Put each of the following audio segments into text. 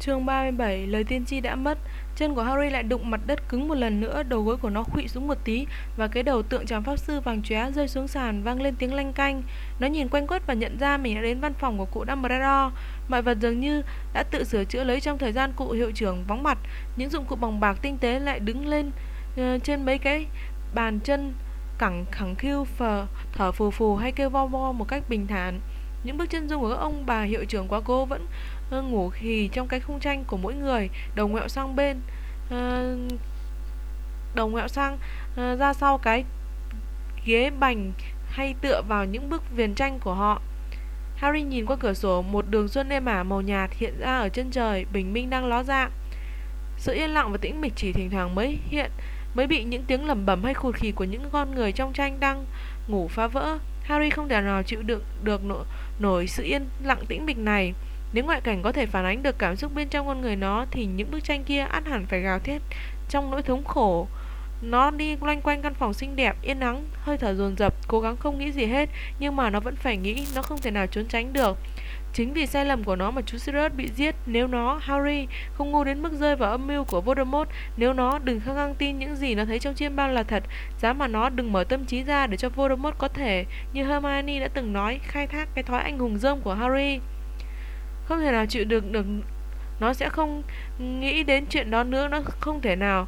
Chương 37, lời tiên tri đã mất. Chân của Harry lại đụng mặt đất cứng một lần nữa Đầu gối của nó khuỵu xuống một tí Và cái đầu tượng chàng pháp sư vàng chóe rơi xuống sàn Vang lên tiếng lanh canh. Nó nhìn quanh quất và nhận ra mình đã đến văn phòng của cụ Dumbledore. Mọi vật dường như đã tự sửa chữa lấy trong thời gian cụ hiệu trưởng vắng mặt. Những dụng cụ bằng bạc tinh tế lại đứng lên uh, Trên mấy cái bàn chân cẳng khẳng khiu phờ, thở phù phù hay kêu vo vo một cách bình thản. Những bước chân dung của các ông bà hiệu trưởng quá cô vẫn ngủ khì trong cái khung tranh của mỗi người đầu ngẹo sang bên ờ, đầu ngẹo sang ờ, ra sau cái ghế bành hay tựa vào những bức viền tranh của họ. Harry nhìn qua cửa sổ một đường xuân êm ả màu nhạt hiện ra ở chân trời bình minh đang ló dạng sự yên lặng và tĩnh mịch chỉ thỉnh thoảng mới hiện mới bị những tiếng lẩm bẩm hay khụt khì của những con người trong tranh đang ngủ phá vỡ. Harry không thể nào chịu đựng được nổi, nổi sự yên lặng tĩnh mịch này. Nếu ngoại cảnh có thể phản ánh được cảm xúc bên trong con người nó thì những bức tranh kia ăn hẳn phải gào thét trong nỗi thống khổ. Nó đi loanh quanh căn phòng xinh đẹp, yên ắng, hơi thở dồn dập, cố gắng không nghĩ gì hết, nhưng mà nó vẫn phải nghĩ, nó không thể nào trốn tránh được. Chính vì sai lầm của nó mà chú Sirius bị giết Nếu nó, Harry, không ngu đến mức rơi vào âm mưu của Voldemort Nếu nó đừng khăng khăng tin những gì nó thấy trong chiêm bao là thật Dám mà nó đừng mở tâm trí ra để cho Voldemort có thể Như Hermione đã từng nói Khai thác cái thói anh hùng dâm của Harry không thể nào chịu được được. Nó sẽ không nghĩ đến chuyện đó nữa Nó không thể nào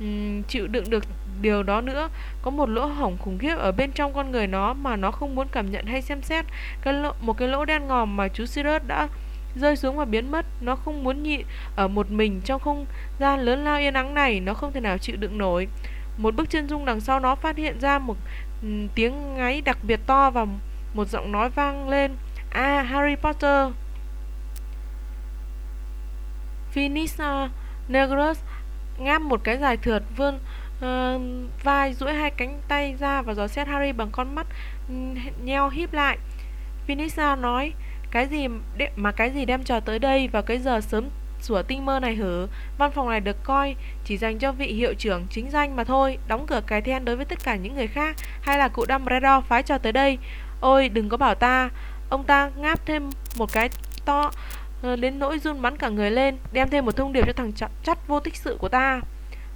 um, chịu đựng được điều đó nữa. Có một lỗ hổng khủng khiếp ở bên trong con người nó mà nó không muốn cảm nhận hay xem xét. Cái lỗ, một cái lỗ đen ngòm mà chú Sirius đã rơi xuống và biến mất. Nó không muốn nhịn ở một mình trong không gian lớn lao yên ắng này. Nó không thể nào chịu đựng nổi. Một bức chân dung đằng sau nó phát hiện ra một um, tiếng ngáy đặc biệt to và một giọng nói vang lên. À Harry Potter! Finis uh, ngáp một cái dài thượt vươn uh, vai duỗi hai cánh tay ra và dò xét Harry bằng con mắt nheo híp lại. Phoenix nói, cái gì mà cái gì đem trò tới đây vào cái giờ sớm sủa tinh mơ này hử? Văn phòng này được coi chỉ dành cho vị hiệu trưởng chính danh mà thôi Đóng cửa cái then đối với tất cả những người khác Hay là cụ Dumbledore phái trò tới đây? Ôi đừng có bảo ta. Ông ta ngáp thêm một cái to Ờ, đến nỗi run bắn cả người lên Đem thêm một thông điệp cho thằng chặt chắt vô tích sự của ta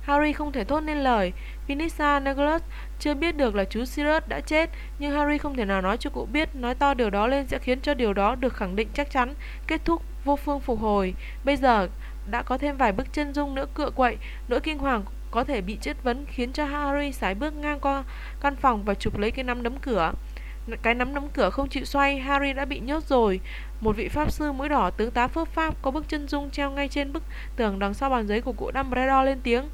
Harry không thể thốt nên lời. Vinissa Negus chưa biết được là chú Sirius đã chết, nhưng Harry không thể nào nói cho cụ biết, nói to điều đó lên sẽ khiến cho điều đó được khẳng định chắc chắn, kết thúc vô phương phục hồi. Bây giờ đã có thêm vài bước chân dung nữa cựa quậy, nỗi kinh hoàng có thể bị chất vấn khiến cho Harry sải bước ngang qua căn phòng và chụp lấy cái nắm đấm cửa. Cái nắm đấm cửa không chịu xoay, Harry đã bị nhốt rồi. Một vị pháp sư mũi đỏ tướng tá phước pháp có bức chân dung treo ngay trên bức tường đằng sau bàn giấy của cụ Dumbledore lên tiếng.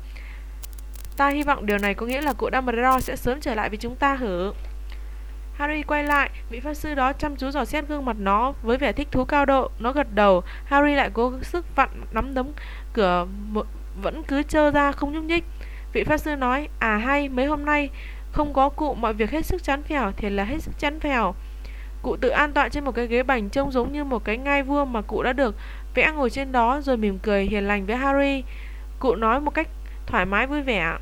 Ta hy vọng điều này có nghĩa là cụ Dumbledore sẽ sớm trở lại với chúng ta hử? Harry quay lại, vị pháp sư đó chăm chú dò xét gương mặt nó với vẻ thích thú cao độ. Nó gật đầu, Harry lại cố sức vặn nắm đấm cửa vẫn cứ trơ ra không nhúc nhích. Vị pháp sư nói, à hay, mấy hôm nay không có cụ mọi việc hết sức chán phèo thì là hết sức chán phèo. Cụ tự an tọa trên một cái ghế bành trông giống như một cái ngai vua mà cụ đã được vẽ ngồi trên đó rồi mỉm cười hiền lành với Harry. Cụ nói một cách thoải mái vui vẻ.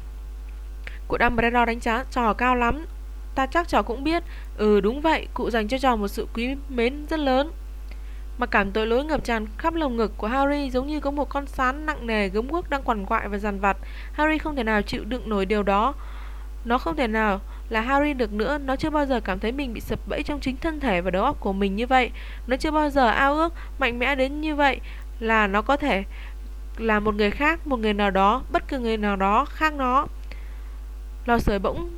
Cụ Dumbledore đánh giá trò cao lắm. Ta chắc trò cũng biết. Ừ đúng vậy, cụ dành cho trò một sự quý mến rất lớn. Mà cảm tội lỗi ngập tràn khắp lồng ngực của Harry giống như có một con sán nặng nề gớm guốc đang quằn quại và dằn vặt. Harry không thể nào chịu đựng nổi điều đó. Nó không thể nào là Harry được nữa, nó chưa bao giờ cảm thấy mình bị sập bẫy trong chính thân thể và đầu óc của mình như vậy. Nó chưa bao giờ ao ước mạnh mẽ đến như vậy là nó có thể là một người khác, một người nào đó, bất cứ người nào đó khác nó. Lò sưởi bỗng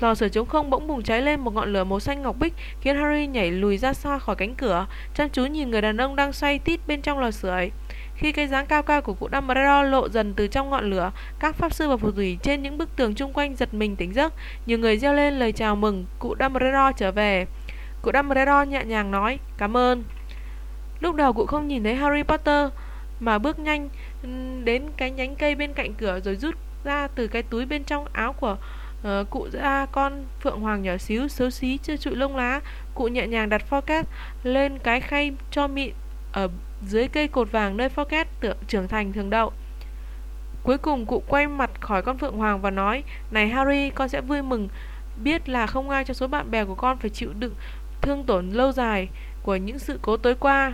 lò sưởi trống không bỗng bùng cháy lên một ngọn lửa màu xanh ngọc bích khiến Harry nhảy lùi ra xa khỏi cánh cửa, chăm chú nhìn người đàn ông đang xoay tít bên trong lò sưởi. Khi cái dáng cao cao của cụ Dumbledore lộ dần từ trong ngọn lửa, các pháp sư và phù thủy trên những bức tường chung quanh giật mình tỉnh giấc, nhiều người reo lên lời chào mừng cụ Dumbledore trở về. Cụ Dumbledore nhẹ nhàng nói, "Cảm ơn." Lúc đầu cụ không nhìn thấy Harry Potter, mà bước nhanh đến cái nhánh cây bên cạnh cửa rồi rút ra từ cái túi bên trong áo của uh, cụ ra con phượng hoàng nhỏ xíu xấu xí chưa trụi lông lá cụ nhẹ nhàng đặt forecast lên cái khay cho mịn ở dưới cây cột vàng nơi forget tượng trưởng thành thường đậu cuối cùng, cụ quay mặt khỏi con phượng hoàng và nói, này harry, con sẽ vui mừng biết là không ai trong số bạn bè của con phải chịu đựng thương tổn lâu dài của những sự cố tối qua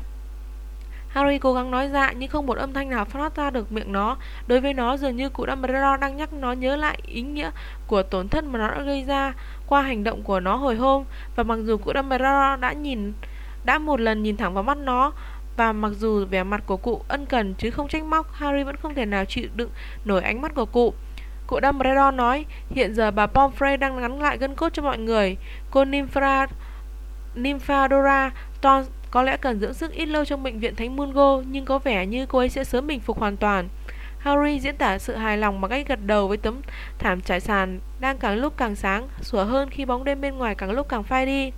Harry cố gắng nói dạ nhưng không một âm thanh nào phát ra được miệng nó. Đối với nó, dường như cụ Dumbledore đang nhắc nó nhớ lại ý nghĩa của tổn thất mà nó đã gây ra qua hành động của nó hồi hôm. Và mặc dù cụ Dumbledore đã nhìn, đã một lần nhìn thẳng vào mắt nó và mặc dù vẻ mặt của cụ ân cần chứ không trách móc, Harry vẫn không thể nào chịu đựng nổi ánh mắt của cụ. Cụ Dumbledore nói, hiện giờ bà Pomfrey đang ngắn lại gân cốt cho mọi người. Cô Nymphra, Nymphadora Stone có lẽ cần dưỡng sức ít lâu trong bệnh viện Thánh Mungo, nhưng có vẻ như cô ấy sẽ sớm bình phục hoàn toàn. Harry diễn tả sự hài lòng bằng cách gật đầu với tấm thảm trải sàn đang càng lúc càng sáng, sủa hơn khi bóng đêm bên ngoài càng lúc càng phai đi.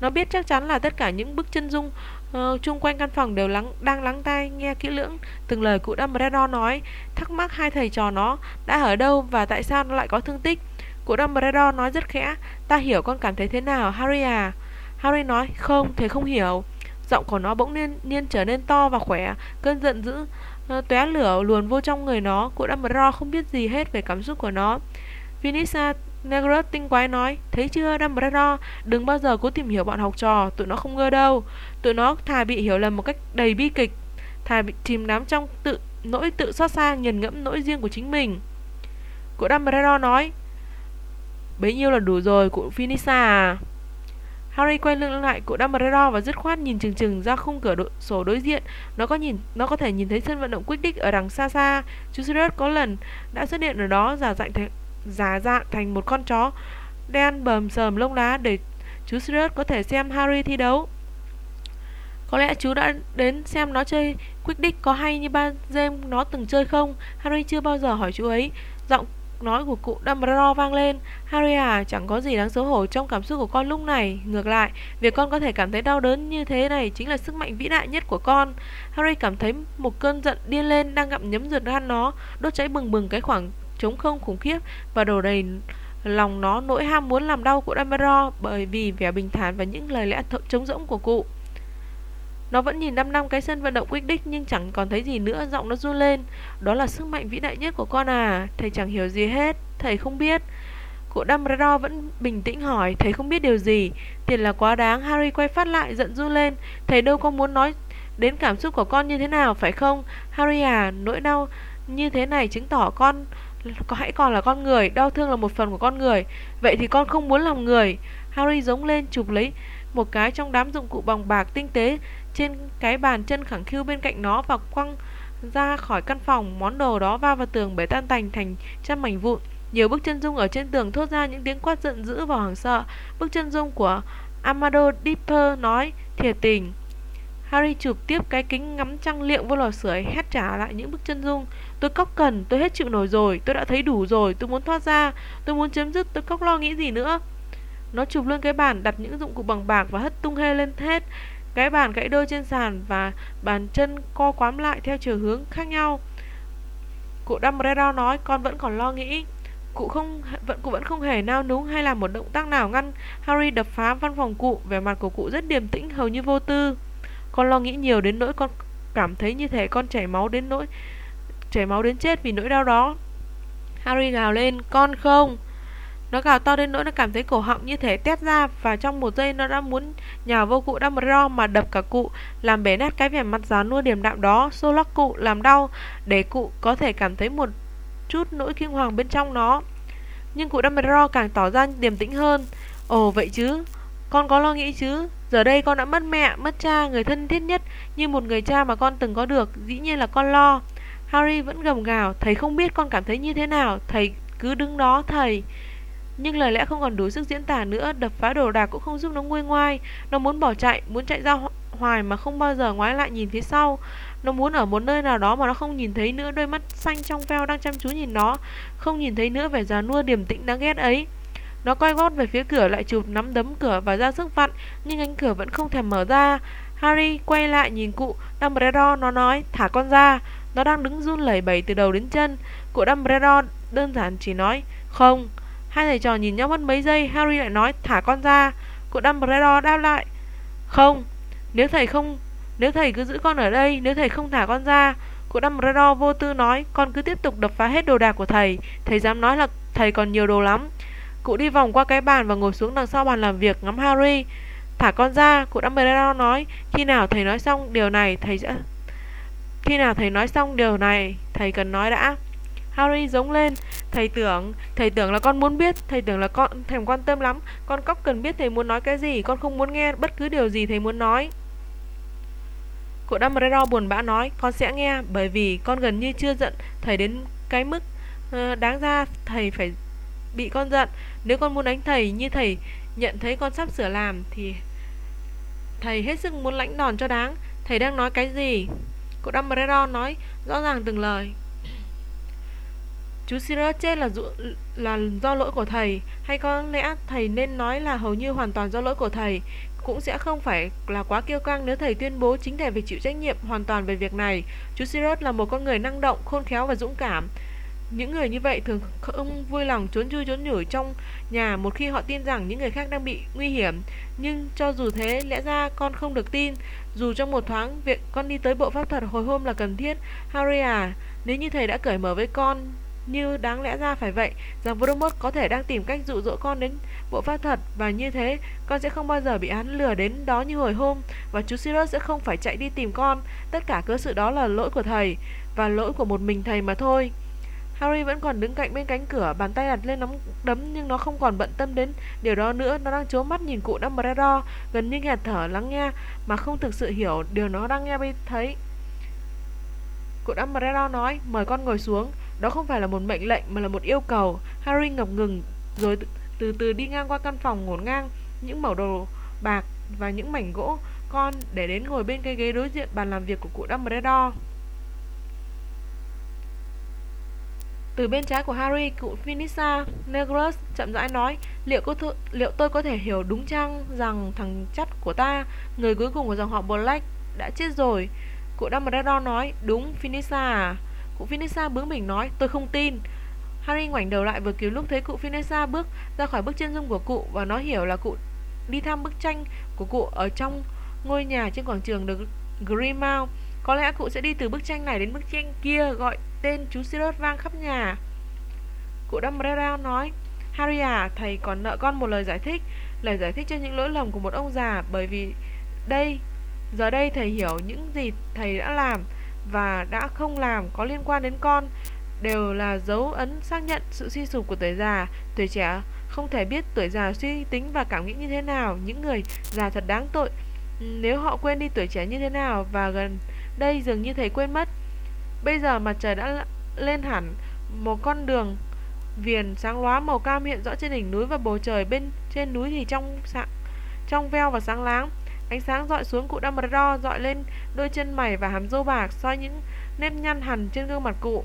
Nó biết chắc chắn là tất cả những bức chân dung Ờ, chung quanh căn phòng đều lắng đang lắng tai nghe kỹ lưỡng từng lời cụ Dumbledore nói, thắc mắc hai thầy trò nó đã ở đâu và tại sao nó lại có thương tích. Cụ Dumbledore nói rất khẽ, ta hiểu con cảm thấy thế nào, Harry à. Harry nói, không, thầy không hiểu. Giọng của nó bỗng nhiên, nhiên trở nên to và khỏe, cơn giận dữ ờ, tóe lửa luồn vô trong người nó. Cụ Dumbledore không biết gì hết về cảm xúc của nó. Vinisa Negros tinh quái nói Thấy chưa Dumbledore Đừng bao giờ cố tìm hiểu bọn học trò Tụi nó không ngơ đâu Tụi nó thà bị hiểu lầm một cách đầy bi kịch Thà bị chìm đắm trong tự nỗi tự xót xa Nghiền ngẫm nỗi riêng của chính mình Cụ Dumbledore nói Bấy nhiêu là đủ rồi cụ Finisa à Harry quay lưng lại cụ Dumbledore và dứt khoát nhìn chừng chừng ra khung cửa đội, sổ đối diện. Nó có nhìn, nó có thể nhìn thấy sân vận động Quidditch ở đằng xa xa. Chú Sirius có lần đã xuất hiện ở đó giả dạng thành giả dạng thành một con chó đen bờm sờm lông lá để chú Sirius có thể xem Harry thi đấu. Có lẽ chú đã đến xem nó chơi Quidditch có hay như ba James nó từng chơi không? Harry chưa bao giờ hỏi chú ấy. Giọng nói của cụ Dumbledore vang lên Harry à, chẳng có gì đáng xấu hổ trong cảm xúc của con lúc này Ngược lại, việc con có thể cảm thấy đau đớn như thế này Chính là sức mạnh vĩ đại nhất của con Harry cảm thấy một cơn giận điên lên Đang gặm nhấm ruột gan nó Đốt cháy bừng bừng cái khoảng trống không khủng khiếp và đổ đầy lòng nó nỗi ham muốn làm đau của Dumbledore bởi vì vẻ bình thản và những lời lẽ chống rỗng của cụ. Nó vẫn nhìn năm năm cái sân vận động Quidditch nhưng chẳng còn thấy gì nữa, giọng nó run lên. Đó là sức mạnh vĩ đại nhất của con à, thầy chẳng hiểu gì hết, thầy không biết. Cụ Dumbledore vẫn bình tĩnh hỏi, thầy không biết điều gì. Tiền là quá đáng, Harry quay phát lại, giận run lên. Thầy đâu có muốn nói đến cảm xúc của con như thế nào, phải không? Harry à, nỗi đau như thế này chứng tỏ con có hãy còn là con người đau thương là một phần của con người vậy thì con không muốn làm người harry giống lên chụp lấy một cái trong đám dụng cụ bằng bạc tinh tế trên cái bàn chân khẳng khiu bên cạnh nó và quăng ra khỏi căn phòng. Món đồ đó va vào tường bể tan tành thành trăm mảnh vụn. Nhiều bức chân dung ở trên tường thốt ra những tiếng quát giận dữ và hoảng sợ. Bức chân dung của amado dipper nói thiệt tình. Harry chụp tiếp cái kính ngắm trăng liệu vô lò sưởi hét trả lại những bức chân dung. Tôi cóc cần, tôi hết chịu nổi rồi, tôi đã thấy đủ rồi, tôi muốn thoát ra, tôi muốn chấm dứt, tôi cóc lo nghĩ gì nữa. Nó chụp lên cái bàn, đặt những dụng cụ bằng bạc và hất tung hê lên hết. Cái bàn gãy đôi trên sàn và bàn chân co quám lại theo chiều hướng khác nhau. Cụ Dumbledore nói, con vẫn còn lo nghĩ. Cụ không vẫn cụ vẫn không hề nao núng hay làm một động tác nào ngăn Harry đập phá văn phòng cụ, vẻ mặt của cụ rất điềm tĩnh hầu như vô tư. Con lo nghĩ nhiều đến nỗi con cảm thấy như thể con chảy máu đến nỗi chảy máu đến chết vì nỗi đau đó. Harry gào lên, con không. Nó gào to đến nỗi nó cảm thấy cổ họng như thể tét ra và trong một giây nó đã muốn nhào vô cụ Dumbledore mà đập cả cụ, làm bể nát cái vẻ mặt giá nua điềm đạm đó, xô lắc cụ, làm đau để cụ có thể cảm thấy một chút nỗi kinh hoàng bên trong nó. Nhưng cụ Dumbledore càng tỏ ra điềm tĩnh hơn. Ồ vậy chứ, con có lo nghĩ chứ, giờ đây con đã mất mẹ, mất cha, người thân thiết nhất như một người cha mà con từng có được, dĩ nhiên là con lo. Harry vẫn gầm gào, thầy không biết con cảm thấy như thế nào, thầy cứ đứng đó thầy. Nhưng lời lẽ không còn đủ sức diễn tả nữa, đập phá đồ đạc cũng không giúp nó nguôi ngoai. Nó muốn bỏ chạy, muốn chạy ra hoài mà không bao giờ ngoái lại nhìn phía sau. Nó muốn ở một nơi nào đó mà nó không nhìn thấy nữa đôi mắt xanh trong veo đang chăm chú nhìn nó, không nhìn thấy nữa vẻ già nua điềm tĩnh đáng ghét ấy. Nó quay gót về phía cửa lại chụp nắm đấm cửa và ra sức vặn, nhưng cánh cửa vẫn không thèm mở ra. Harry quay lại nhìn cụ Dumbledore, nó nói, thả con ra. Nó đang đứng run lẩy bẩy từ đầu đến chân. Cụ Dumbledore đơn giản chỉ nói, không. Hai thầy trò nhìn nhau mất mấy giây, Harry lại nói, thả con ra. Cụ Dumbledore đáp lại, không. Nếu thầy không, nếu thầy cứ giữ con ở đây, nếu thầy không thả con ra. Cụ Dumbledore vô tư nói, con cứ tiếp tục đập phá hết đồ đạc của thầy. Thầy dám nói là thầy còn nhiều đồ lắm. Cụ đi vòng qua cái bàn và ngồi xuống đằng sau bàn làm việc ngắm Harry. Thả con ra, cụ Dumbledore nói, khi nào thầy nói xong điều này, thầy sẽ Khi nào thầy nói xong điều này Thầy cần nói đã Harry giống lên. Thầy tưởng Thầy tưởng là con muốn biết Thầy tưởng là con thèm quan tâm lắm. Con cóc cần biết thầy muốn nói cái gì Con không muốn nghe bất cứ điều gì thầy muốn nói. Cụ Dumbledore buồn bã nói Con sẽ nghe Bởi vì con gần như chưa giận Thầy đến cái mức uh, Đáng ra thầy phải bị con giận. Nếu con muốn đánh thầy như thầy nhận thấy con sắp sửa làm Thì thầy hết sức muốn lãnh đòn cho đáng. Thầy đang nói cái gì? Cụ Dumbledore nói rõ ràng từng lời. Chú Sirius chết là, là do lỗi của thầy Hay có lẽ thầy nên nói là hầu như hoàn toàn do lỗi của thầy Cũng sẽ không phải là quá kiêu căng nếu thầy tuyên bố chính thầy phải chịu trách nhiệm hoàn toàn về việc này Chú Sirius là một con người năng động, khôn khéo và dũng cảm những người như vậy thường không vui lòng trốn chui trốn nhủi trong nhà một khi họ tin rằng những người khác đang bị nguy hiểm. Nhưng cho dù thế, lẽ ra con không được tin. Dù trong một thoáng, việc con đi tới bộ pháp thuật hồi hôm là cần thiết. Harry à, nếu như thầy đã cởi mở với con như đáng lẽ ra phải vậy rằng Voldemort có thể đang tìm cách dụ dỗ con đến bộ pháp thật và như thế con sẽ không bao giờ bị hắn lừa đến đó như hồi hôm và chú Sirius sẽ không phải chạy đi tìm con tất cả cơ sự đó là lỗi của thầy và lỗi của một mình thầy mà thôi Harry vẫn còn đứng cạnh bên cánh cửa, bàn tay đặt lên nắm đấm nhưng nó không còn bận tâm đến điều đó nữa. Nó đang chố mắt nhìn cụ Dumbledore, gần như nghẹt thở lắng nghe mà không thực sự hiểu điều nó đang nghe thấy. Cụ Dumbledore nói, mời con ngồi xuống. Đó không phải là một mệnh lệnh mà là một yêu cầu. Harry ngập ngừng rồi từ từ đi ngang qua căn phòng ngổn ngang những mẩu đồ bạc và những mảnh gỗ con để đến ngồi bên cái ghế đối diện bàn làm việc của cụ Dumbledore. Từ bên trái của Harry, cụ Finissa Negros chậm rãi nói, liệu, có th- liệu tôi có thể hiểu đúng chăng rằng thằng chắt của ta, người cuối cùng của dòng họ Black, đã chết rồi? Cụ Dumbledore nói, đúng, Finissa à? Cụ Finissa bướng bỉnh nói, tôi không tin. Harry ngoảnh đầu lại vừa cứu lúc thấy cụ Finessa bước ra khỏi bức chân dung của cụ và nó hiểu là cụ đi thăm bức tranh của cụ ở trong ngôi nhà trên quảng trường được Grimmauld. Có lẽ cụ sẽ đi từ bức tranh này đến bức tranh kia gọi tên chú Sirius vang khắp nhà. Cụ Dumbledore nói, Harry à, thầy còn nợ con một lời giải thích, lời giải thích cho những lỗi lầm của một ông già bởi vì đây, giờ đây thầy hiểu những gì thầy đã làm và đã không làm có liên quan đến con đều là dấu ấn xác nhận sự suy sụp của tuổi già, tuổi trẻ không thể biết tuổi già suy tính và cảm nghĩ như thế nào, những người già thật đáng tội nếu họ quên đi tuổi trẻ như thế nào và gần đây dường như thầy quên mất. Bây giờ mặt trời đã lên hẳn một con đường viền sáng lóa màu cam hiện rõ trên đỉnh núi và bầu trời bên trên núi thì trong sáng, trong veo và sáng láng. Ánh sáng dọi xuống cụ Dumbledore dọi lên đôi chân mày và hàm râu bạc soi những nếp nhăn hằn trên gương mặt cụ.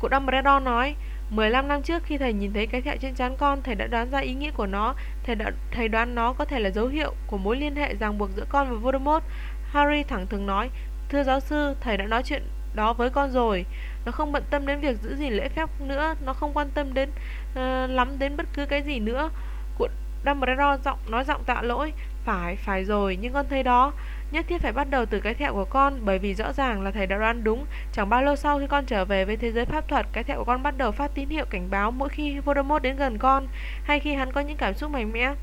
Cụ Dumbledore nói, 15 năm trước khi thầy nhìn thấy cái thẹo trên trán con, thầy đã đoán ra ý nghĩa của nó. Thầy đã thầy đoán nó có thể là dấu hiệu của mối liên hệ ràng buộc giữa con và Voldemort. Harry thẳng thừng nói, thưa giáo sư, thầy đã nói chuyện đó với con rồi. Nó không bận tâm đến việc giữ gìn lễ phép nữa, nó không quan tâm đến uh, lắm đến bất cứ cái gì nữa. Cụ Dumbledore giọng nói giọng tạ lỗi, phải, phải rồi, nhưng con thấy đó, nhất thiết phải bắt đầu từ cái thẹo của con bởi vì rõ ràng là thầy đã đoán đúng. Chẳng bao lâu sau khi con trở về với thế giới pháp thuật, cái thẹo của con bắt đầu phát tín hiệu cảnh báo mỗi khi Voldemort đến gần con hay khi hắn có những cảm xúc mạnh mẽ.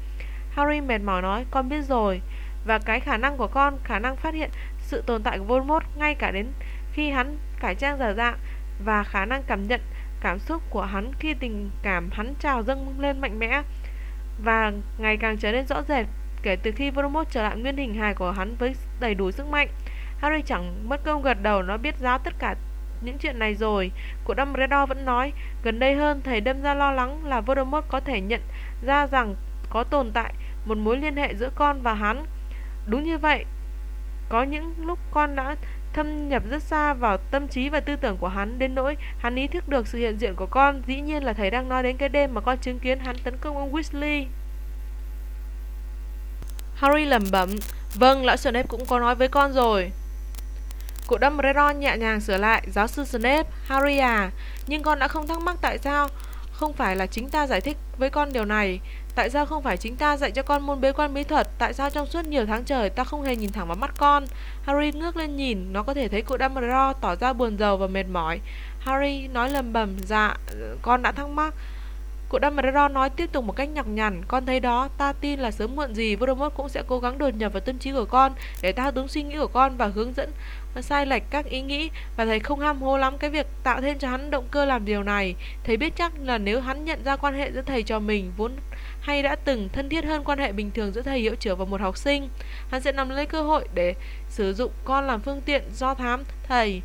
Harry mệt mỏi nói, con biết rồi. Và cái khả năng của con, khả năng phát hiện sự tồn tại của Voldemort ngay cả đến khi hắn cải trang giả dạng và khả năng cảm nhận cảm xúc của hắn khi tình cảm hắn trào dâng lên mạnh mẽ và ngày càng trở nên rõ rệt kể từ khi Voldemort trở lại nguyên hình hài của hắn với đầy đủ sức mạnh. Harry chẳng mất công gật đầu nó biết giáo tất cả những chuyện này rồi. Cụ Dumbledore vẫn nói, gần đây hơn thầy đâm ra lo lắng là Voldemort có thể nhận ra rằng có tồn tại một mối liên hệ giữa con và hắn. Đúng như vậy, có những lúc con đã thâm nhập rất xa vào tâm trí và tư tưởng của hắn đến nỗi hắn ý thức được sự hiện diện của con. Dĩ nhiên là thầy đang nói đến cái đêm mà con chứng kiến hắn tấn công ông Weasley. Harry lẩm bẩm, vâng, lão Snape cũng có nói với con rồi. Cụ Dumbledore nhẹ nhàng sửa lại, giáo sư Snape, Harry à, nhưng con đã không thắc mắc tại sao không phải là chính ta giải thích với con điều này. Tại sao không phải chính ta dạy cho con môn bế quan bí thuật? Tại sao trong suốt nhiều tháng trời ta không hề nhìn thẳng vào mắt con? Harry ngước lên nhìn, nó có thể thấy cụ Dumbledore tỏ ra buồn rầu và mệt mỏi. Harry nói lầm bầm, dạ, con đã thắc mắc. Cụ Dumbledore nói tiếp tục một cách nhọc nhằn Con thấy đó, ta tin là sớm muộn gì Voldemort cũng sẽ cố gắng đột nhập vào tâm trí của con Để thao túng suy nghĩ của con và hướng dẫn sai lệch các ý nghĩ. Và thầy không ham hố lắm cái việc tạo thêm cho hắn động cơ làm điều này. Thầy biết chắc là nếu hắn nhận ra quan hệ giữa thầy trò mình vốn hay đã từng thân thiết hơn quan hệ bình thường giữa thầy hiệu trưởng và một học sinh Hắn sẽ nắm lấy cơ hội để sử dụng con làm phương tiện do thám thầy.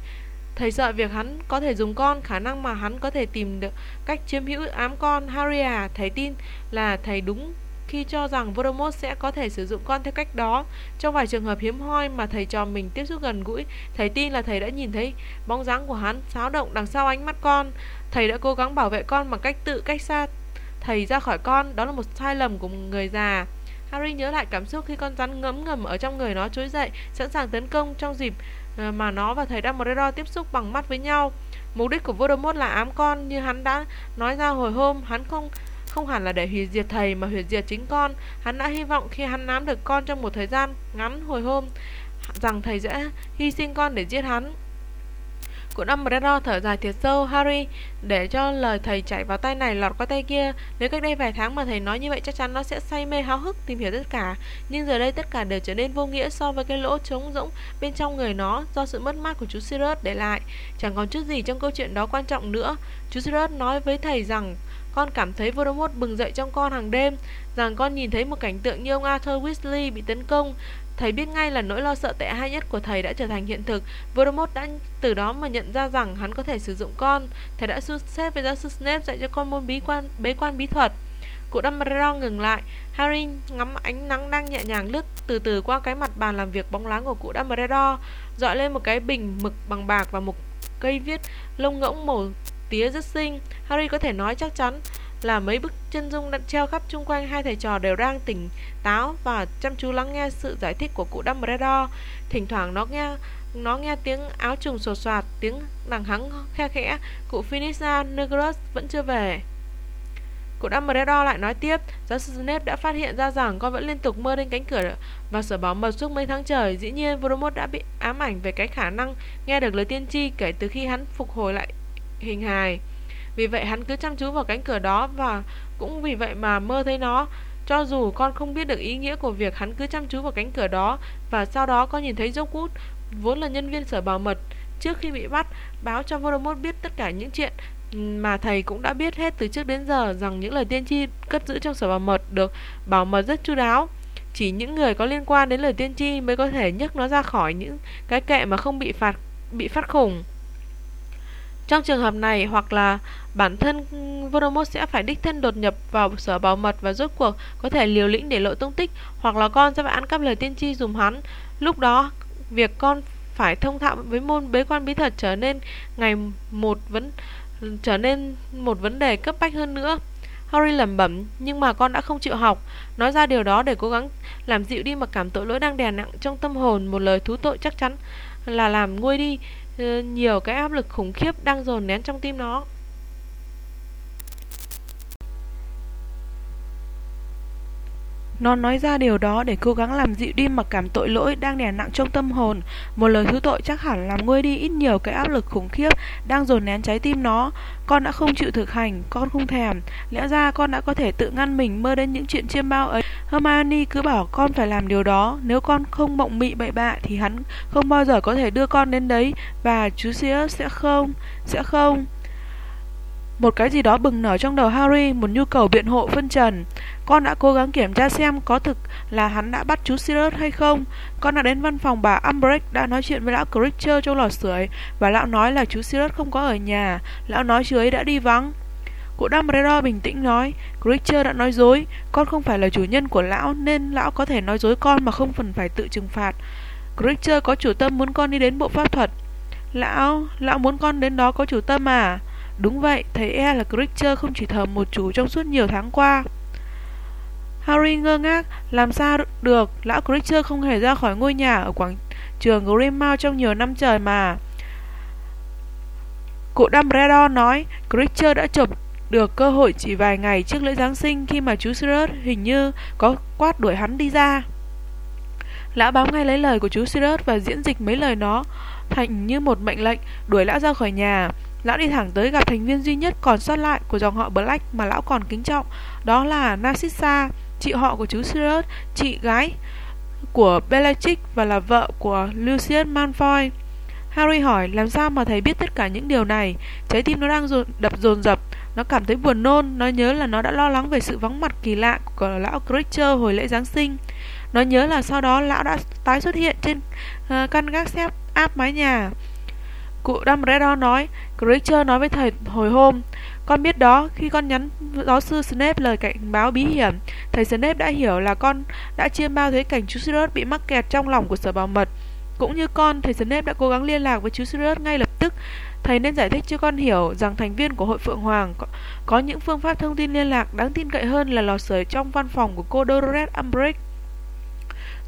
Thầy sợ việc hắn có thể dùng con, khả năng mà hắn có thể tìm được cách chiếm hữu ám con Harry à. Thầy tin là thầy đúng khi cho rằng Voldemort sẽ có thể sử dụng con theo cách đó. Trong vài trường hợp hiếm hoi mà thầy trò mình tiếp xúc gần gũi, thầy tin là thầy đã nhìn thấy bóng dáng của hắn xáo động đằng sau ánh mắt con. Thầy đã cố gắng bảo vệ con bằng cách tự cách xa thầy ra khỏi con. Đó là một sai lầm của một người già. Harry nhớ lại cảm xúc khi con rắn ngấm ngầm ở trong người nó trỗi dậy, sẵn sàng tấn công trong dịp ờ, mà nó và thầy Dumbledore tiếp xúc bằng mắt với nhau. Mục đích của Voldemort là ám con như hắn đã nói ra hồi hôm, hắn không không hẳn là để hủy diệt thầy mà hủy diệt chính con. Hắn đã hy vọng khi hắn nắm được con trong một thời gian ngắn hồi hôm rằng thầy sẽ hy sinh con để giết hắn. Cụ Dumbledore thở dài thiệt sâu Harry để cho lời thầy chạy vào tay này lọt qua tay kia. Nếu cách đây vài tháng mà thầy nói như vậy chắc chắn nó sẽ say mê háo hức tìm hiểu tất cả. Nhưng giờ đây tất cả đều trở nên vô nghĩa so với cái lỗ trống rỗng bên trong người nó do sự mất mát của chú Sirius để lại. Chẳng còn chút gì trong câu chuyện đó quan trọng nữa. Chú Sirius nói với thầy rằng con cảm thấy Voldemort bừng dậy trong con hàng đêm, rằng con nhìn thấy một cảnh tượng như ông Arthur Weasley bị tấn công, Thầy biết ngay là nỗi lo sợ tệ hại nhất của thầy đã trở thành hiện thực. Voldemort đã từ đó mà nhận ra rằng hắn có thể sử dụng con. Thầy đã suy xếp với giáo sư Snape dạy cho con môn bí quan bế quan bí thuật. Cụ Dumbledore ngừng lại. Harry ngắm ánh nắng đang nhẹ nhàng lướt từ từ qua cái mặt bàn làm việc bóng láng của cụ Dumbledore, dọi lên một cái bình mực bằng bạc và một cây viết lông ngỗng màu tía rất xinh. Harry có thể nói chắc chắn là mấy bức chân dung đặt treo khắp chung quanh hai thầy trò đều đang tỉnh táo và chăm chú lắng nghe sự giải thích của cụ Dumbledore. Thỉnh thoảng nó nghe nó nghe tiếng áo trùng sột soạt, tiếng đằng hắng khe khẽ, cụ Finisha Negrus vẫn chưa về. Cụ Dumbledore lại nói tiếp, giáo sư Snape đã phát hiện ra rằng con vẫn liên tục mơ đến cánh cửa và sở bóng mật suốt mấy tháng trời. Dĩ nhiên, Voldemort đã bị ám ảnh về cái khả năng nghe được lời tiên tri kể từ khi hắn phục hồi lại hình hài. Vì vậy hắn cứ chăm chú vào cánh cửa đó và cũng vì vậy mà mơ thấy nó. Cho dù con không biết được ý nghĩa của việc hắn cứ chăm chú vào cánh cửa đó và sau đó con nhìn thấy Jockwood, vốn là nhân viên sở bảo mật, trước khi bị bắt, báo cho Voldemort biết tất cả những chuyện mà thầy cũng đã biết hết từ trước đến giờ rằng những lời tiên tri cất giữ trong sở bảo mật được bảo mật rất chu đáo. Chỉ những người có liên quan đến lời tiên tri mới có thể nhấc nó ra khỏi những cái kệ mà không bị phạt bị phát khủng. Trong trường hợp này hoặc là bản thân Voldemort sẽ phải đích thân đột nhập vào sở bảo mật và rốt cuộc có thể liều lĩnh để lộ tung tích hoặc là con sẽ phải ăn cắp lời tiên tri dùm hắn. Lúc đó, việc con phải thông thạo với môn bế quan bí thuật trở nên ngày một vấn trở nên một vấn đề cấp bách hơn nữa. Harry lẩm bẩm, nhưng mà con đã không chịu học. Nói ra điều đó để cố gắng làm dịu đi mặc cảm tội lỗi đang đè nặng trong tâm hồn một lời thú tội chắc chắn là làm nguôi đi ờ, nhiều cái áp lực khủng khiếp đang dồn nén trong tim nó Nó nói ra điều đó để cố gắng làm dịu đi mặc cảm tội lỗi đang đè nặng trong tâm hồn. Một lời thứ tội chắc hẳn làm nguôi đi ít nhiều cái áp lực khủng khiếp đang dồn nén trái tim nó. Con đã không chịu thực hành, con không thèm. Lẽ ra con đã có thể tự ngăn mình mơ đến những chuyện chiêm bao ấy. Hermione cứ bảo con phải làm điều đó. Nếu con không mộng mị bậy bạ thì hắn không bao giờ có thể đưa con đến đấy. Và chú Sirius sẽ không, sẽ không. Một cái gì đó bừng nở trong đầu Harry, một nhu cầu biện hộ phân trần. Con đã cố gắng kiểm tra xem có thực là hắn đã bắt chú Sirius hay không. Con đã đến văn phòng bà Umbridge đã nói chuyện với lão Critcher trong lò sưởi và lão nói là chú Sirius không có ở nhà. Lão nói chú ấy đã đi vắng. Cụ Dumbledore bình tĩnh nói, Critcher đã nói dối, con không phải là chủ nhân của lão nên lão có thể nói dối con mà không cần phải tự trừng phạt. Critcher có chủ tâm muốn con đi đến bộ pháp thuật. Lão, lão muốn con đến đó có chủ tâm à? Đúng vậy, thầy e là Creature không chỉ thờ một chủ trong suốt nhiều tháng qua. Harry ngơ ngác, làm sao được, lão Creature không hề ra khỏi ngôi nhà ở quảng trường Grimmauld trong nhiều năm trời mà. Cụ Dumbledore nói, Creature đã chụp được cơ hội chỉ vài ngày trước lễ Giáng sinh khi mà chú Sirius hình như có quát đuổi hắn đi ra. Lão bám ngay lấy lời của chú Sirius và diễn dịch mấy lời nó thành như một mệnh lệnh đuổi lão ra khỏi nhà. Lão đi thẳng tới gặp thành viên duy nhất còn sót lại của dòng họ Black mà lão còn kính trọng, đó là Narcissa, chị họ của chú Sirius, chị gái của Bellatrix và là vợ của Lucius Malfoy. Harry hỏi làm sao mà thầy biết tất cả những điều này? Trái tim nó đang dồn, đập dồn dập Nó cảm thấy buồn nôn Nó nhớ là nó đã lo lắng về sự vắng mặt kỳ lạ Của lão Creature hồi lễ Giáng sinh. Nó nhớ là sau đó lão đã tái xuất hiện Trên uh, căn gác xếp áp mái nhà. Cụ Dumbledore nói Creature nói với thầy hồi hôm Con biết đó Khi con nhắn giáo sư Snape lời cảnh báo bí hiểm Thầy Snape đã hiểu là con đã chiêm bao thấy cảnh chú Sirius bị mắc kẹt trong lòng của sở bảo mật cũng như con, thầy Snape đã cố gắng liên lạc với chú Sirius ngay lập tức. Thầy nên giải thích cho con hiểu rằng thành viên của hội Phượng Hoàng có, có những phương pháp thông tin liên lạc đáng tin cậy hơn là lò sưởi trong văn phòng của cô Dolores Umbridge.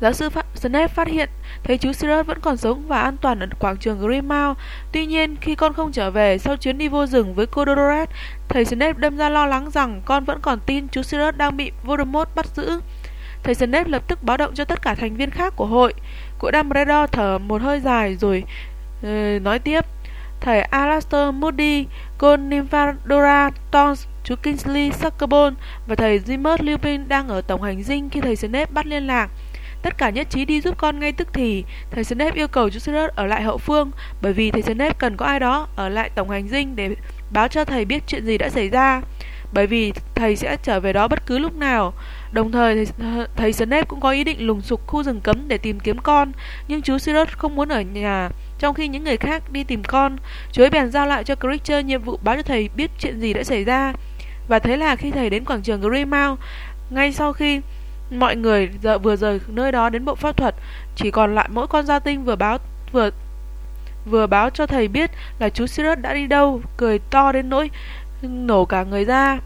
Giáo sư Snape phát hiện thấy chú Sirius vẫn còn sống và an toàn ở quảng trường Grimmauld. Tuy nhiên, khi con không trở về sau chuyến đi vô rừng với cô Dolores, thầy Snape đâm ra lo lắng rằng con vẫn còn tin chú Sirius đang bị Voldemort bắt giữ. Thầy Snape lập tức báo động cho tất cả thành viên khác của hội. Cụ Dumbledore thở một hơi dài rồi uh, nói tiếp. Thầy Alastair Moody, cô Nymphadora Tonks, chú Kingsley Suckerbone và thầy Remus Lupin đang ở tổng hành dinh khi thầy Snape bắt liên lạc. Tất cả nhất trí đi giúp con ngay tức thì. Thầy Snape yêu cầu chú Sirius ở lại hậu phương bởi vì thầy Snape cần có ai đó ở lại tổng hành dinh để báo cho thầy biết chuyện gì đã xảy ra. Bởi vì thầy sẽ trở về đó bất cứ lúc nào. Đồng thời thầy, thầy Snape cũng có ý định lùng sục khu rừng cấm để tìm kiếm con, nhưng chú Sirius không muốn ở nhà. Trong khi những người khác đi tìm con, chú ấy bèn giao lại cho Creature nhiệm vụ báo cho thầy biết chuyện gì đã xảy ra. Và thế là khi thầy đến quảng trường Grimmauld, ngay sau khi mọi người giờ vừa rời nơi đó đến bộ pháp thuật, chỉ còn lại mỗi con gia tinh vừa báo vừa vừa báo cho thầy biết là chú Sirius đã đi đâu, cười to đến nỗi nổ cả người ra.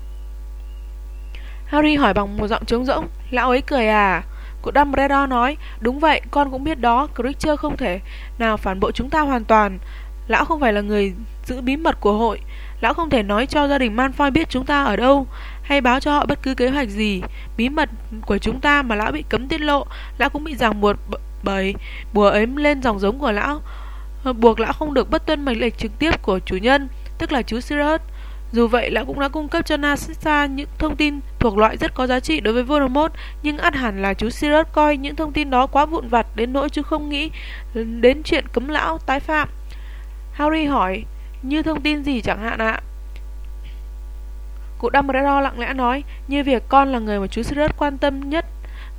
Harry hỏi bằng một giọng trống rỗng, lão ấy cười à? Cụ Dumbledore nói, đúng vậy, con cũng biết đó, Creature không thể nào phản bội chúng ta hoàn toàn. Lão không phải là người giữ bí mật của hội, lão không thể nói cho gia đình Malfoy biết chúng ta ở đâu, hay báo cho họ bất cứ kế hoạch gì. Bí mật của chúng ta mà lão bị cấm tiết lộ, lão cũng bị ràng buộc bởi bùa ếm lên dòng giống của lão, ờ, buộc lão không được bất tuân mệnh lệnh trực tiếp của chủ nhân, tức là chú Sirius. Dù vậy, lão cũng đã cung cấp cho Narcissa những thông tin thuộc loại rất có giá trị đối với Voldemort, nhưng ắt hẳn là chú Sirius coi những thông tin đó quá vụn vặt đến nỗi chứ không nghĩ đến chuyện cấm lão tái phạm. Harry hỏi, như thông tin gì chẳng hạn ạ? Cụ Dumbledore lặng lẽ nói, như việc con là người mà chú Sirius quan tâm nhất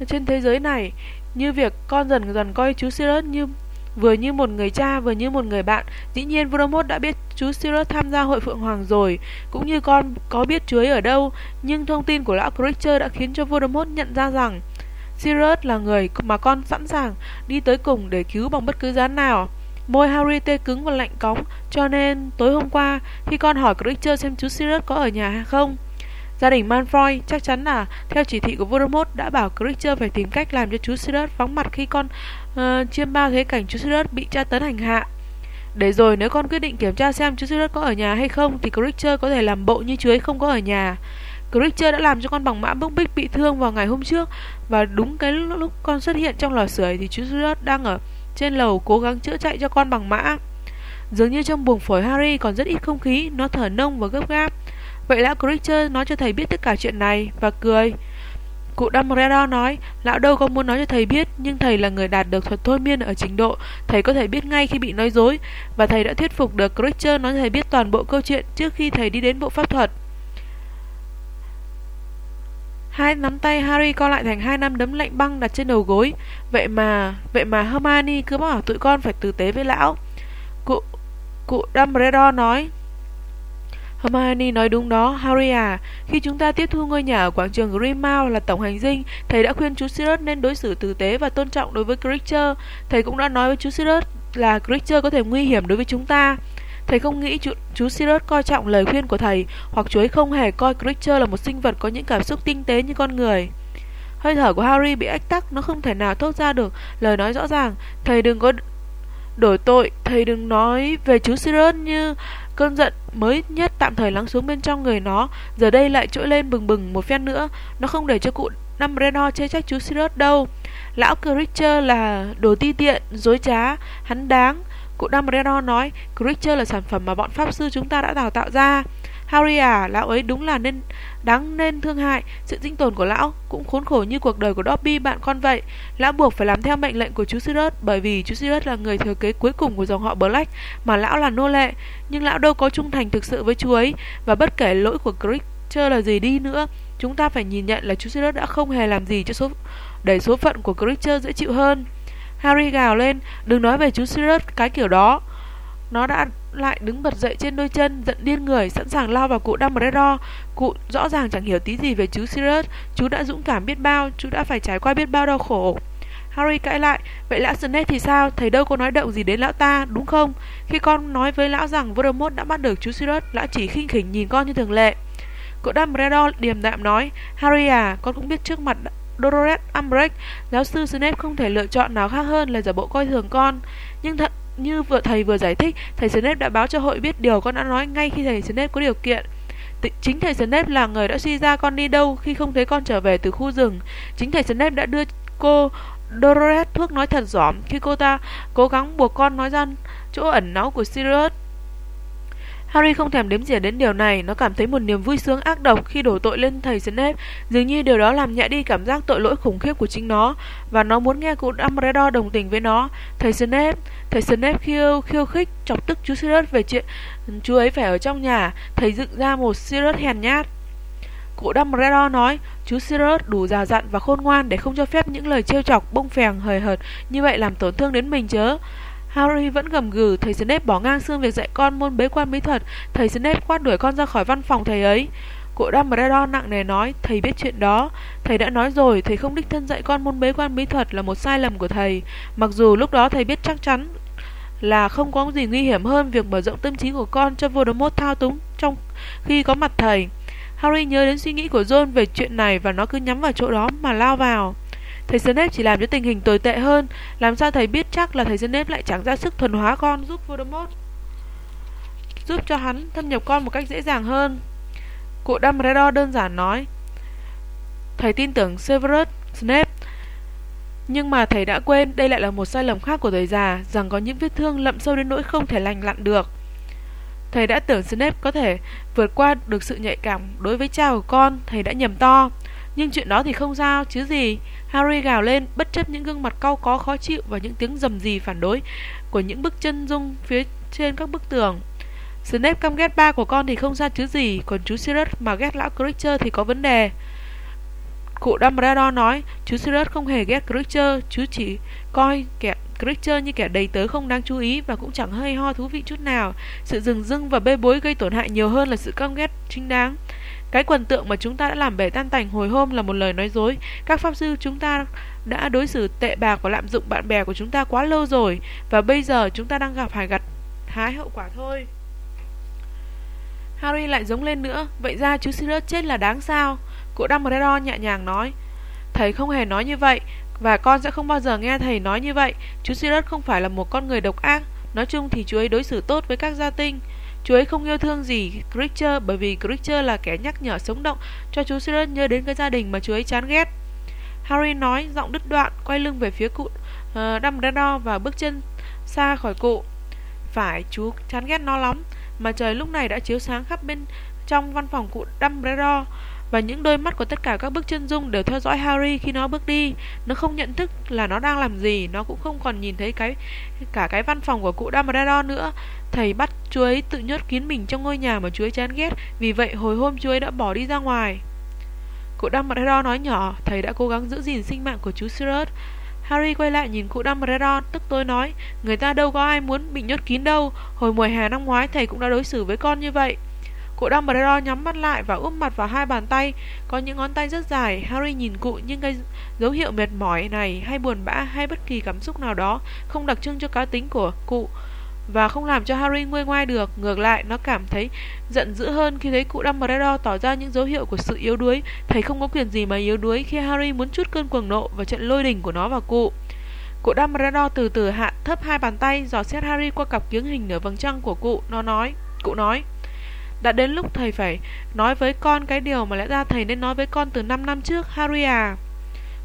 trên thế giới này, như việc con dần dần coi chú Sirius như Vừa như một người cha, vừa như một người bạn. Dĩ nhiên Voldemort đã biết chú Sirius tham gia hội Phượng Hoàng rồi Cũng như con có biết chú ấy ở đâu Nhưng thông tin của lão Creature đã khiến cho Voldemort nhận ra rằng Sirius là người mà con sẵn sàng đi tới cùng để cứu bằng bất cứ giá nào. Môi Harry tê cứng và lạnh cóng Cho nên tối hôm qua Khi con hỏi Creature xem chú Sirius có ở nhà hay không Gia đình Malfoy chắc chắn là theo chỉ thị của Voldemort đã bảo Creature phải tìm cách làm cho chú Sirius vắng mặt khi con uh, chiêm bao thế cảnh chú Sirius bị tra tấn hành hạ. Để rồi nếu con quyết định kiểm tra xem chú Sirius có ở nhà hay không thì Creature có thể làm bộ như chú ấy không có ở nhà. Creature đã làm cho con bằng mã bốc bích bị thương vào ngày hôm trước và đúng cái lúc, lúc con xuất hiện trong lò sưởi thì chú Sirius đang ở trên lầu cố gắng chữa chạy cho con bằng mã. Dường như trong buồng phổi Harry còn rất ít không khí, nó thở nông và gấp gáp. Vậy lão Creature nói cho thầy biết tất cả chuyện này và cười. Cụ Dumbledore nói, lão đâu có muốn nói cho thầy biết, nhưng thầy là người đạt được thuật thôi miên ở trình độ, thầy có thể biết ngay khi bị nói dối, và thầy đã thuyết phục được Creature nói cho thầy biết toàn bộ câu chuyện trước khi thầy đi đến bộ pháp thuật. Hai nắm tay Harry co lại thành hai nắm đấm lạnh băng đặt trên đầu gối. Vậy mà, vậy mà Hermione cứ bảo tụi con phải tử tế với lão. Cụ, cụ Dumbledore nói. Hermione nói đúng đó, Harry à. Khi chúng ta tiếp thu ngôi nhà ở quảng trường Grimmauld là tổng hành dinh, thầy đã khuyên chú Sirius nên đối xử tử tế và tôn trọng đối với Creature. Thầy cũng đã nói với chú Sirius là Creature có thể nguy hiểm đối với chúng ta. Thầy không nghĩ chú, chú Sirius coi trọng lời khuyên của thầy, hoặc chú ấy không hề coi Creature là một sinh vật có những cảm xúc tinh tế như con người. Hơi thở của Harry bị ách tắc, nó không thể nào thốt ra được lời nói rõ ràng. Thầy đừng có đổi tội, thầy đừng nói về chú Sirius như Cơn giận mới nhất tạm thời lắng xuống bên trong người nó, giờ đây lại trỗi lên bừng bừng một phen nữa. Nó không để cho cụ năm chê trách chú Sirius đâu. Lão Creature là đồ ti tiện, dối trá, hắn đáng. Cụ Dumbledore nói, Creature là sản phẩm mà bọn pháp sư chúng ta đã đào tạo ra. Harry à, lão ấy đúng là nên đáng nên thương hại. Sự sinh tồn của lão cũng khốn khổ như cuộc đời của Dobby bạn con vậy. Lão buộc phải làm theo mệnh lệnh của chú Sirius bởi vì chú Sirius là người thừa kế cuối cùng của dòng họ Black mà lão là nô lệ. Nhưng lão đâu có trung thành thực sự với chú ấy và bất kể lỗi của Creature là gì đi nữa, chúng ta phải nhìn nhận là chú Sirius đã không hề làm gì cho số để số phận của Creature dễ chịu hơn. Harry gào lên, đừng nói về chú Sirius cái kiểu đó. Nó đã lại đứng bật dậy trên đôi chân, giận điên người, sẵn sàng lao vào cụ Dumbledore. Cụ rõ ràng chẳng hiểu tí gì về chú Sirius. Chú đã dũng cảm biết bao, chú đã phải trải qua biết bao đau khổ. Harry cãi lại, vậy lão Snape thì sao? Thầy đâu có nói động gì đến lão ta, đúng không? Khi con nói với lão rằng Voldemort đã bắt được chú Sirius, lão chỉ khinh khỉnh nhìn con như thường lệ. Cụ Dumbledore điềm đạm nói, Harry à, con cũng biết trước mặt Dolores Umbridge, giáo sư Snape không thể lựa chọn nào khác hơn là giả bộ coi thường con. Nhưng thật như vừa thầy vừa giải thích, thầy Snape đã báo cho hội biết điều con đã nói ngay khi thầy Snape có điều kiện. T chính thầy Snape là người đã suy ra con đi đâu khi không thấy con trở về từ khu rừng. Chính thầy Snape đã đưa cô Dolores thuốc nói thật giỏm khi cô ta cố gắng buộc con nói ra chỗ ẩn náu của Sirius. Harry không thèm đếm xỉa đến điều này, nó cảm thấy một niềm vui sướng ác độc khi đổ tội lên thầy Snape, dường như điều đó làm nhẹ đi cảm giác tội lỗi khủng khiếp của chính nó, và nó muốn nghe cụ Dumbledore đồng tình với nó. Thầy Snape, thầy Snape khiêu khiêu khích chọc tức chú Sirius về chuyện chú ấy phải ở trong nhà, thầy dựng ra một Sirius hèn nhát. Cụ Dumbledore nói, chú Sirius đủ già dặn và khôn ngoan để không cho phép những lời trêu chọc, bông phèng, hời hợt như vậy làm tổn thương đến mình chớ. Harry vẫn gầm gừ, thầy Snape bỏ ngang xương việc dạy con môn bế quan bí thuật, thầy Snape quát đuổi con ra khỏi văn phòng thầy ấy. Cụ Dumbledore nặng nề nói, thầy biết chuyện đó. Thầy đã nói rồi, thầy không đích thân dạy con môn bế quan bí thuật là một sai lầm của thầy. Mặc dù lúc đó thầy biết chắc chắn là không có gì nguy hiểm hơn việc mở rộng tâm trí của con cho Voldemort thao túng trong khi có mặt thầy. Harry nhớ đến suy nghĩ của John về chuyện này và nó cứ nhắm vào chỗ đó mà lao vào. Thầy Snape chỉ làm cho tình hình tồi tệ hơn. Làm sao thầy biết chắc là thầy Snape lại chẳng ra sức thuần hóa con giúp Voldemort? Giúp cho hắn thâm nhập con một cách dễ dàng hơn. Cụ Dumbledore đơn giản nói, Thầy tin tưởng Severus Snape, Nhưng mà thầy đã quên đây lại là một sai lầm khác của thầy già, Rằng có những vết thương lậm sâu đến nỗi không thể lành lặn được. Thầy đã tưởng Snape có thể vượt qua được sự nhạy cảm đối với cha của con, Thầy đã nhầm to. Nhưng chuyện đó thì không sao, chứ gì? Harry gào lên bất chấp những gương mặt cau có khó chịu và những tiếng rầm rì phản đối của những bức chân dung phía trên các bức tường. Snape căm ghét ba của con thì không ra chứ gì, còn chú Sirius mà ghét lão Creature thì có vấn đề. Cụ Dumbledore nói, chú Sirius không hề ghét Creature, chú chỉ coi kẻ Creature như kẻ đầy tớ không đáng chú ý và cũng chẳng hơi ho thú vị chút nào. Sự rừng rưng và bê bối gây tổn hại nhiều hơn là sự căm ghét chính đáng. Cái quần tượng mà chúng ta đã làm bể tan tành hồi hôm là một lời nói dối. Các pháp sư chúng ta đã đối xử tệ bạc và lạm dụng bạn bè của chúng ta quá lâu rồi và bây giờ chúng ta đang gặp phải gặt hái hậu quả thôi. Harry lại giống lên nữa, vậy ra chú Sirius chết là đáng sao? Cụ Dumbledore nhẹ nhàng nói, thầy không hề nói như vậy và con sẽ không bao giờ nghe thầy nói như vậy. Chú Sirius không phải là một con người độc ác, nói chung thì chú ấy đối xử tốt với các gia tinh. Chú ấy không yêu thương gì Creature bởi vì Creature là kẻ nhắc nhở sống động cho chú Sirius nhớ đến cái gia đình mà chú ấy chán ghét. Harry nói giọng đứt đoạn, quay lưng về phía cụ uh, Dumbledore và bước chân xa khỏi cụ. Phải, chú chán ghét nó lắm, mà trời lúc này đã chiếu sáng khắp bên trong văn phòng cụ Dumbledore và những đôi mắt của tất cả các bước chân dung đều theo dõi Harry khi nó bước đi. Nó không nhận thức là nó đang làm gì, nó cũng không còn nhìn thấy cái cả cái văn phòng của cụ Dumbledore nữa. Thầy bắt chú ấy tự nhốt kín mình trong ngôi nhà mà chú ấy chán ghét, vì vậy hồi hôm chú ấy đã bỏ đi ra ngoài. Cụ Dumbledore nói nhỏ, thầy đã cố gắng giữ gìn sinh mạng của chú Sirius. Harry quay lại nhìn cụ Dumbledore, tức tôi nói, người ta đâu có ai muốn bị nhốt kín đâu, hồi mùa hè năm ngoái thầy cũng đã đối xử với con như vậy. Cụ Dumbledore nhắm mắt lại và úp mặt vào hai bàn tay, có những ngón tay rất dài. Harry nhìn cụ nhưng cái dấu hiệu mệt mỏi này hay buồn bã hay bất kỳ cảm xúc nào đó không đặc trưng cho cá tính của cụ và không làm cho Harry nguôi ngoai được. Ngược lại, nó cảm thấy giận dữ hơn khi thấy cụ Dumbledore tỏ ra những dấu hiệu của sự yếu đuối. Thầy không có quyền gì mà yếu đuối khi Harry muốn chút cơn cuồng nộ và trận lôi đình của nó vào cụ. Cụ Dumbledore từ từ hạ thấp hai bàn tay, dò xét Harry qua cặp kiếng hình nửa vầng trăng của cụ. Nó nói, cụ nói, đã đến lúc thầy phải nói với con cái điều mà lẽ ra thầy nên nói với con từ 5 năm trước, Harry à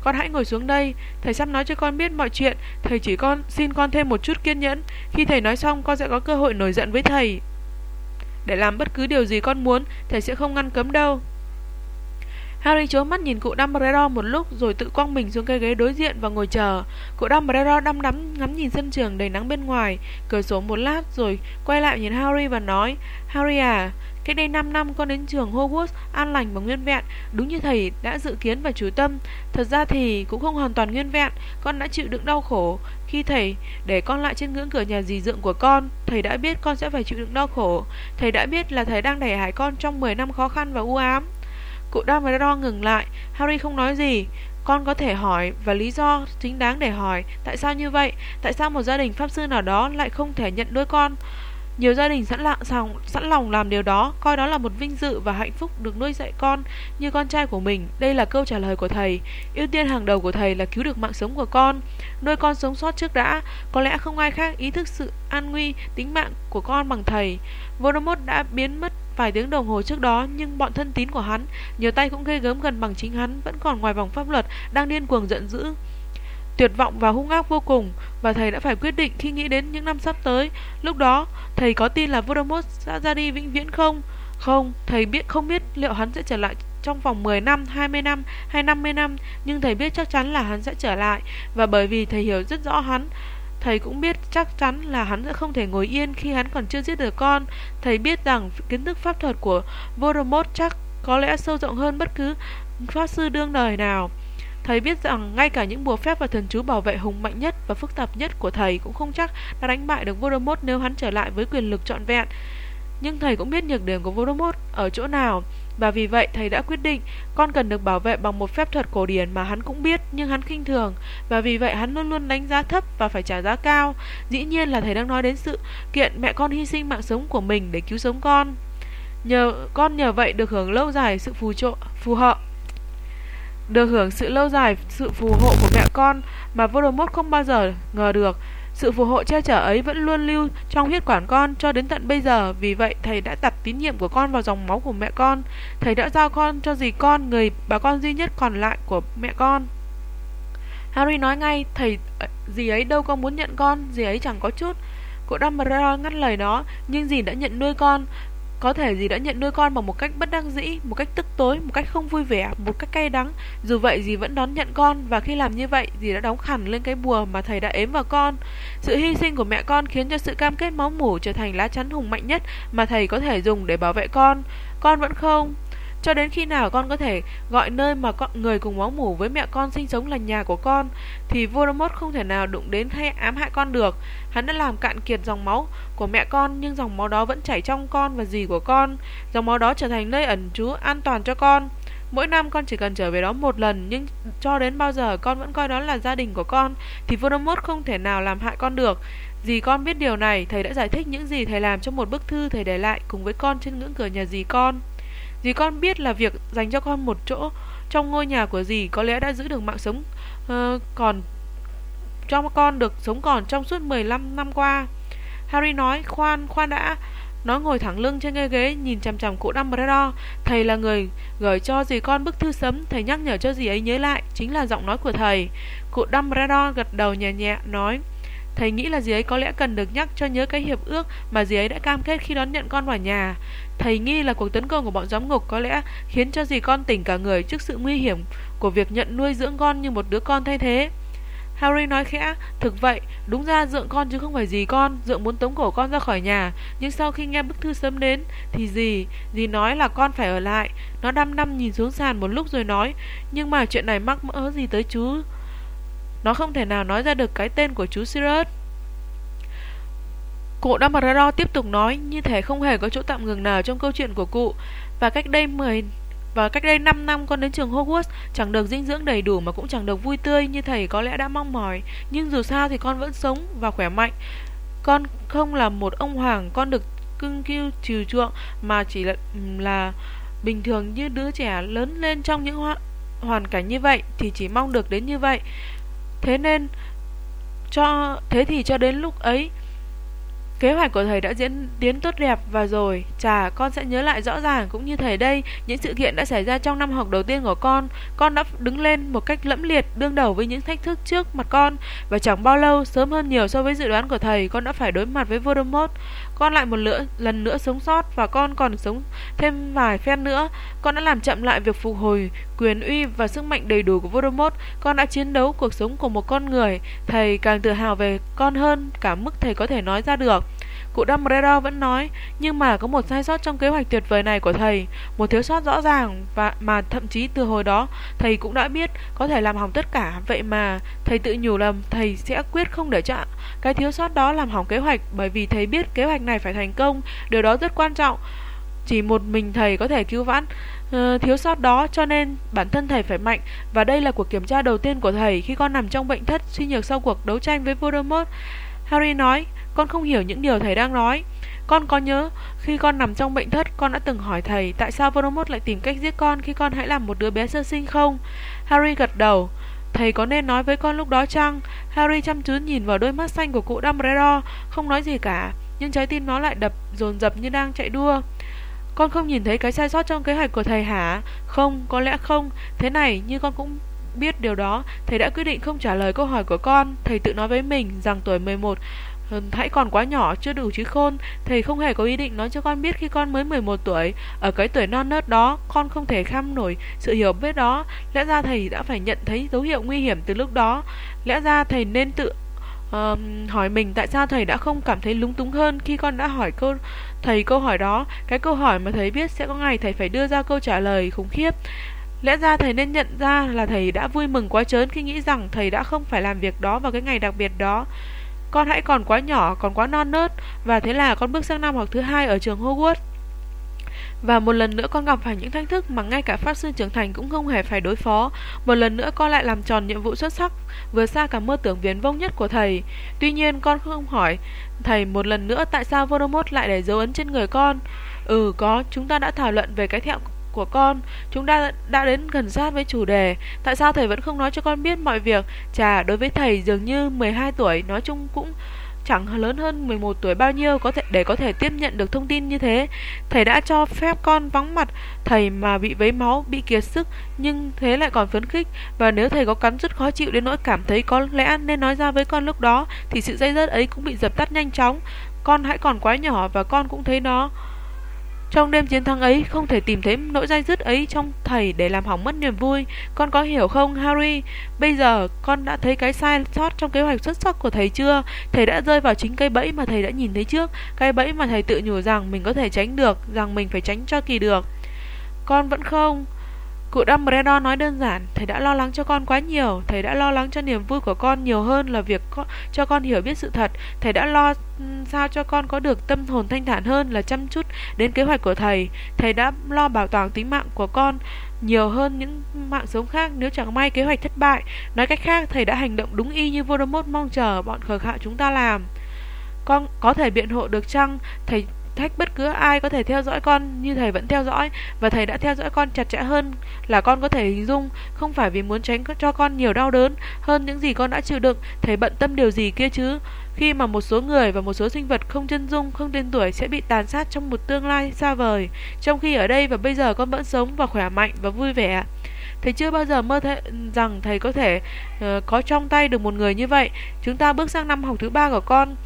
con hãy ngồi xuống đây, thầy sắp nói cho con biết mọi chuyện, thầy chỉ con xin con thêm một chút kiên nhẫn, khi thầy nói xong con sẽ có cơ hội nổi giận với thầy. Để làm bất cứ điều gì con muốn, thầy sẽ không ngăn cấm đâu. Harry chố mắt nhìn cụ Dumbledore một lúc rồi tự quăng mình xuống cây ghế đối diện và ngồi chờ. Cụ Dumbledore đăm đắm ngắm nhìn sân trường đầy nắng bên ngoài, cửa sổ một lát rồi quay lại nhìn Harry và nói: "Harry à, cách đây 5 năm con đến trường Hogwarts an lành và nguyên vẹn, đúng như thầy đã dự kiến và chú tâm. Thật ra thì cũng không hoàn toàn nguyên vẹn, con đã chịu đựng đau khổ khi thầy để con lại trên ngưỡng cửa nhà dì dượng của con. Thầy đã biết con sẽ phải chịu đựng đau khổ, thầy đã biết là thầy đang đẩy hải con trong 10 năm khó khăn và u ám." Cụ Dumbledore ngừng lại, Harry không nói gì. Con có thể hỏi và lý do chính đáng để hỏi tại sao như vậy, tại sao một gia đình pháp sư nào đó lại không thể nhận nuôi con. Nhiều gia đình sẵn lặng sẵn, sẵn lòng làm điều đó, coi đó là một vinh dự và hạnh phúc được nuôi dạy con như con trai của mình. Đây là câu trả lời của thầy. Ưu tiên hàng đầu của thầy là cứu được mạng sống của con, nuôi con sống sót trước đã. Có lẽ không ai khác ý thức sự an nguy tính mạng của con bằng thầy. Voldemort đã biến mất Vài tiếng đồng hồ trước đó, nhưng bọn thân tín của hắn, nhiều tay cũng ghê gớm gần bằng chính hắn, vẫn còn ngoài vòng pháp luật, đang điên cuồng giận dữ. Tuyệt vọng và hung ác vô cùng, và thầy đã phải quyết định khi nghĩ đến những năm sắp tới. Lúc đó, thầy có tin là Voldemort sẽ ra đi vĩnh viễn không? Không, thầy biết không biết liệu hắn sẽ trở lại trong vòng 10 năm, 20 năm hay 50 năm, nhưng thầy biết chắc chắn là hắn sẽ trở lại, và bởi vì thầy hiểu rất rõ hắn, Thầy cũng biết chắc chắn là hắn sẽ không thể ngồi yên khi hắn còn chưa giết được con. Thầy biết rằng kiến thức pháp thuật của Voldemort chắc có lẽ sâu rộng hơn bất cứ pháp sư đương đời nào. Thầy biết rằng ngay cả những bùa phép và thần chú bảo vệ hùng mạnh nhất và phức tạp nhất của thầy cũng không chắc đã đánh bại được Voldemort nếu hắn trở lại với quyền lực trọn vẹn. Nhưng thầy cũng biết nhược điểm của Voldemort ở chỗ nào. Và vì vậy thầy đã quyết định con cần được bảo vệ bằng một phép thuật cổ điển mà hắn cũng biết nhưng hắn khinh thường và vì vậy hắn luôn luôn đánh giá thấp và phải trả giá cao. Dĩ nhiên là thầy đang nói đến sự kiện mẹ con hy sinh mạng sống của mình để cứu sống con. Nhờ con nhờ vậy được hưởng lâu dài sự phù trợ phù hộ được hưởng sự lâu dài sự phù hộ của mẹ con mà Voldemort không bao giờ ngờ được sự phù hộ che chở ấy vẫn luôn lưu trong huyết quản con cho đến tận bây giờ, vì vậy thầy đã đặt tín nhiệm của con vào dòng máu của mẹ con. Thầy đã giao con cho dì con, người bà con duy nhất còn lại của mẹ con. Harry nói ngay, thầy dì ấy đâu có muốn nhận con, dì ấy chẳng có chút. Cụ Dumbledore ngắt lời nó, nhưng dì đã nhận nuôi con, có thể dì đã nhận nuôi con bằng một cách bất đắc dĩ, một cách tức tối, một cách không vui vẻ, một cách cay đắng. Dù vậy dì vẫn đón nhận con và khi làm như vậy dì đã đóng khẳng lên cái bùa mà thầy đã ếm vào con. Sự hy sinh của mẹ con khiến cho sự cam kết máu mủ trở thành lá chắn hùng mạnh nhất mà thầy có thể dùng để bảo vệ con. Con vẫn không. Cho đến khi nào con có thể gọi nơi mà con người cùng máu mủ với mẹ con sinh sống là nhà của con thì Voldemort không thể nào đụng đến hay ám hại con được. Hắn đã làm cạn kiệt dòng máu của mẹ con nhưng dòng máu đó vẫn chảy trong con và dì của con. Dòng máu đó trở thành nơi ẩn trú an toàn cho con. Mỗi năm con chỉ cần trở về đó một lần nhưng cho đến bao giờ con vẫn coi đó là gia đình của con thì Voldemort không thể nào làm hại con được. Dì con biết điều này, thầy đã giải thích những gì thầy làm trong một bức thư thầy để lại cùng với con trên ngưỡng cửa nhà dì con. Dì con biết là việc dành cho con một chỗ trong ngôi nhà của dì có lẽ đã giữ được mạng sống uh, còn cho con được sống còn trong suốt 15 năm qua. Harry nói, khoan, khoan đã. Nó ngồi thẳng lưng trên ghế ghế, nhìn chằm chằm cụ Dumbledore. Thầy là người gửi cho dì con bức thư sấm, thầy nhắc nhở cho dì ấy nhớ lại, chính là giọng nói của thầy. Cụ Dumbledore gật đầu nhẹ nhẹ, nói, Thầy nghĩ là dì ấy có lẽ cần được nhắc cho nhớ cái hiệp ước mà dì ấy đã cam kết khi đón nhận con vào nhà. Thầy nghi là cuộc tấn công của bọn giám ngục có lẽ khiến cho dì con tỉnh cả người trước sự nguy hiểm của việc nhận nuôi dưỡng con như một đứa con thay thế. Harry nói khẽ, thực vậy, đúng ra dượng con chứ không phải dì con, dượng muốn tống cổ con ra khỏi nhà, nhưng sau khi nghe bức thư sớm đến, thì dì, dì nói là con phải ở lại. Nó đăm đăm nhìn xuống sàn một lúc rồi nói, nhưng mà chuyện này mắc mỡ gì tới chú. Nó không thể nào nói ra được cái tên của chú Sirius. Cụ Dumbledore tiếp tục nói như thể không hề có chỗ tạm ngừng nào trong câu chuyện của cụ. Và cách đây 10 và cách đây 5 năm con đến trường Hogwarts chẳng được dinh dưỡng đầy đủ mà cũng chẳng được vui tươi như thầy có lẽ đã mong mỏi. Nhưng dù sao thì con vẫn sống và khỏe mạnh. Con không là một ông hoàng, con được cưng kiêu trừ chuộng mà chỉ là, là bình thường như đứa trẻ lớn lên trong những hoàn cảnh như vậy thì chỉ mong được đến như vậy. Thế nên cho thế thì cho đến lúc ấy Kế hoạch của thầy đã diễn tiến tốt đẹp và rồi, chà, con sẽ nhớ lại rõ ràng cũng như thầy đây, những sự kiện đã xảy ra trong năm học đầu tiên của con. Con đã đứng lên một cách lẫm liệt, đương đầu với những thách thức trước mặt con, và chẳng bao lâu, sớm hơn nhiều so với dự đoán của thầy, con đã phải đối mặt với Voldemort. Con lại một lửa, lần nữa sống sót và con còn sống thêm vài phen nữa. Con đã làm chậm lại việc phục hồi quyền uy và sức mạnh đầy đủ của Voldemort. Con đã chiến đấu cuộc sống của một con người. Thầy càng tự hào về con hơn cả mức thầy có thể nói ra được. Cụ Dumbledore vẫn nói, nhưng mà có một sai sót trong kế hoạch tuyệt vời này của thầy, một thiếu sót rõ ràng và mà thậm chí từ hồi đó thầy cũng đã biết có thể làm hỏng tất cả, vậy mà thầy tự nhủ lầm thầy sẽ quyết không để cho cái thiếu sót đó làm hỏng kế hoạch bởi vì thầy biết kế hoạch này phải thành công, điều đó rất quan trọng. Chỉ một mình thầy có thể cứu vãn uh, thiếu sót đó cho nên bản thân thầy phải mạnh. Và đây là cuộc kiểm tra đầu tiên của thầy khi con nằm trong bệnh thất suy nhược sau cuộc đấu tranh với Voldemort. Harry nói, con không hiểu những điều thầy đang nói. Con có nhớ khi con nằm trong bệnh thất con đã từng hỏi thầy tại sao Voldemort lại tìm cách giết con khi con hãy làm một đứa bé sơ sinh không? Harry gật đầu. Thầy có nên nói với con lúc đó chăng? Harry chăm chú nhìn vào đôi mắt xanh của cụ Dumbledore, không nói gì cả, nhưng trái tim nó lại đập dồn dập như đang chạy đua. Con không nhìn thấy cái sai sót trong kế hoạch của thầy hả? Không, có lẽ không. Thế này, như con cũng biết điều đó, thầy đã quyết định không trả lời câu hỏi của con. Thầy tự nói với mình rằng tuổi 11 hãy còn quá nhỏ, chưa đủ trí khôn. Thầy không hề có ý định nói cho con biết khi con mới 11 tuổi. Ở cái tuổi non nớt đó, con không thể kham nổi sự hiểu biết đó. Lẽ ra thầy đã phải nhận thấy dấu hiệu nguy hiểm từ lúc đó. Lẽ ra thầy nên tự uh, hỏi mình tại sao thầy đã không cảm thấy lúng túng hơn khi con đã hỏi câu thầy câu hỏi đó. Cái câu hỏi mà thầy biết sẽ có ngày thầy phải đưa ra câu trả lời khủng khiếp. Lẽ ra thầy nên nhận ra là thầy đã vui mừng quá chớn khi nghĩ rằng thầy đã không phải làm việc đó vào cái ngày đặc biệt đó. Con hãy còn quá nhỏ, còn quá non nớt Và thế là con bước sang năm học thứ hai ở trường Hogwarts và một lần nữa con gặp phải những thách thức mà ngay cả pháp sư trưởng thành cũng không hề phải đối phó. Một lần nữa con lại làm tròn nhiệm vụ xuất sắc, vừa xa cả mơ tưởng viễn vông nhất của thầy. Tuy nhiên con không hỏi thầy một lần nữa tại sao Voldemort lại để dấu ấn trên người con. Ừ có, chúng ta đã thảo luận về cái thẹo của con. Chúng ta đã đến gần sát với chủ đề. Tại sao thầy vẫn không nói cho con biết mọi việc? Chà, đối với thầy dường như 12 tuổi Nói chung cũng chẳng lớn hơn 11 tuổi bao nhiêu có thể để có thể tiếp nhận được thông tin như thế. Thầy đã cho phép con vắng mặt. Thầy mà bị vấy máu, bị kiệt sức nhưng thế lại còn phấn khích. Và nếu thầy có cắn rất khó chịu đến nỗi cảm thấy có lẽ nên nói ra với con lúc đó thì sự dây dứt ấy cũng bị dập tắt nhanh chóng. Con hãy còn quá nhỏ và con cũng thấy nó trong đêm chiến thắng ấy, không thể tìm thấy nỗi dai dứt ấy trong thầy để làm hỏng mất niềm vui. Con có hiểu không, Harry? Bây giờ, con đã thấy cái sai sót trong kế hoạch xuất sắc của thầy chưa? Thầy đã rơi vào chính cây bẫy mà thầy đã nhìn thấy trước. Cây bẫy mà thầy tự nhủ rằng mình có thể tránh được, rằng mình phải tránh cho kỳ được. Con vẫn không... Cụ Dumbledore nói đơn giản, thầy đã lo lắng cho con quá nhiều, thầy đã lo lắng cho niềm vui của con nhiều hơn là việc co cho con hiểu biết sự thật, thầy đã lo sao cho con có được tâm hồn thanh thản hơn là chăm chút đến kế hoạch của thầy, thầy đã lo bảo toàn tính mạng của con nhiều hơn những mạng sống khác nếu chẳng may kế hoạch thất bại. Nói cách khác, thầy đã hành động đúng y như Voldemort mong chờ bọn khờ khạo chúng ta làm. Con có thể biện hộ được chăng? Thầy thách bất cứ ai có thể theo dõi con như thầy vẫn theo dõi. Và thầy đã theo dõi con chặt chẽ hơn là con có thể hình dung không phải vì muốn tránh cho con nhiều đau đớn. Hơn những gì con đã chịu đựng thầy bận tâm điều gì kia chứ? Khi mà một số người và một số sinh vật không chân dung không tên tuổi sẽ bị tàn sát trong một tương lai xa vời. Trong khi ở đây và bây giờ con vẫn sống và khỏe mạnh và vui vẻ. Thầy chưa bao giờ mơ th- rằng thầy có thể uh, có trong tay được một người như vậy. Chúng ta bước sang năm học thứ ba của con.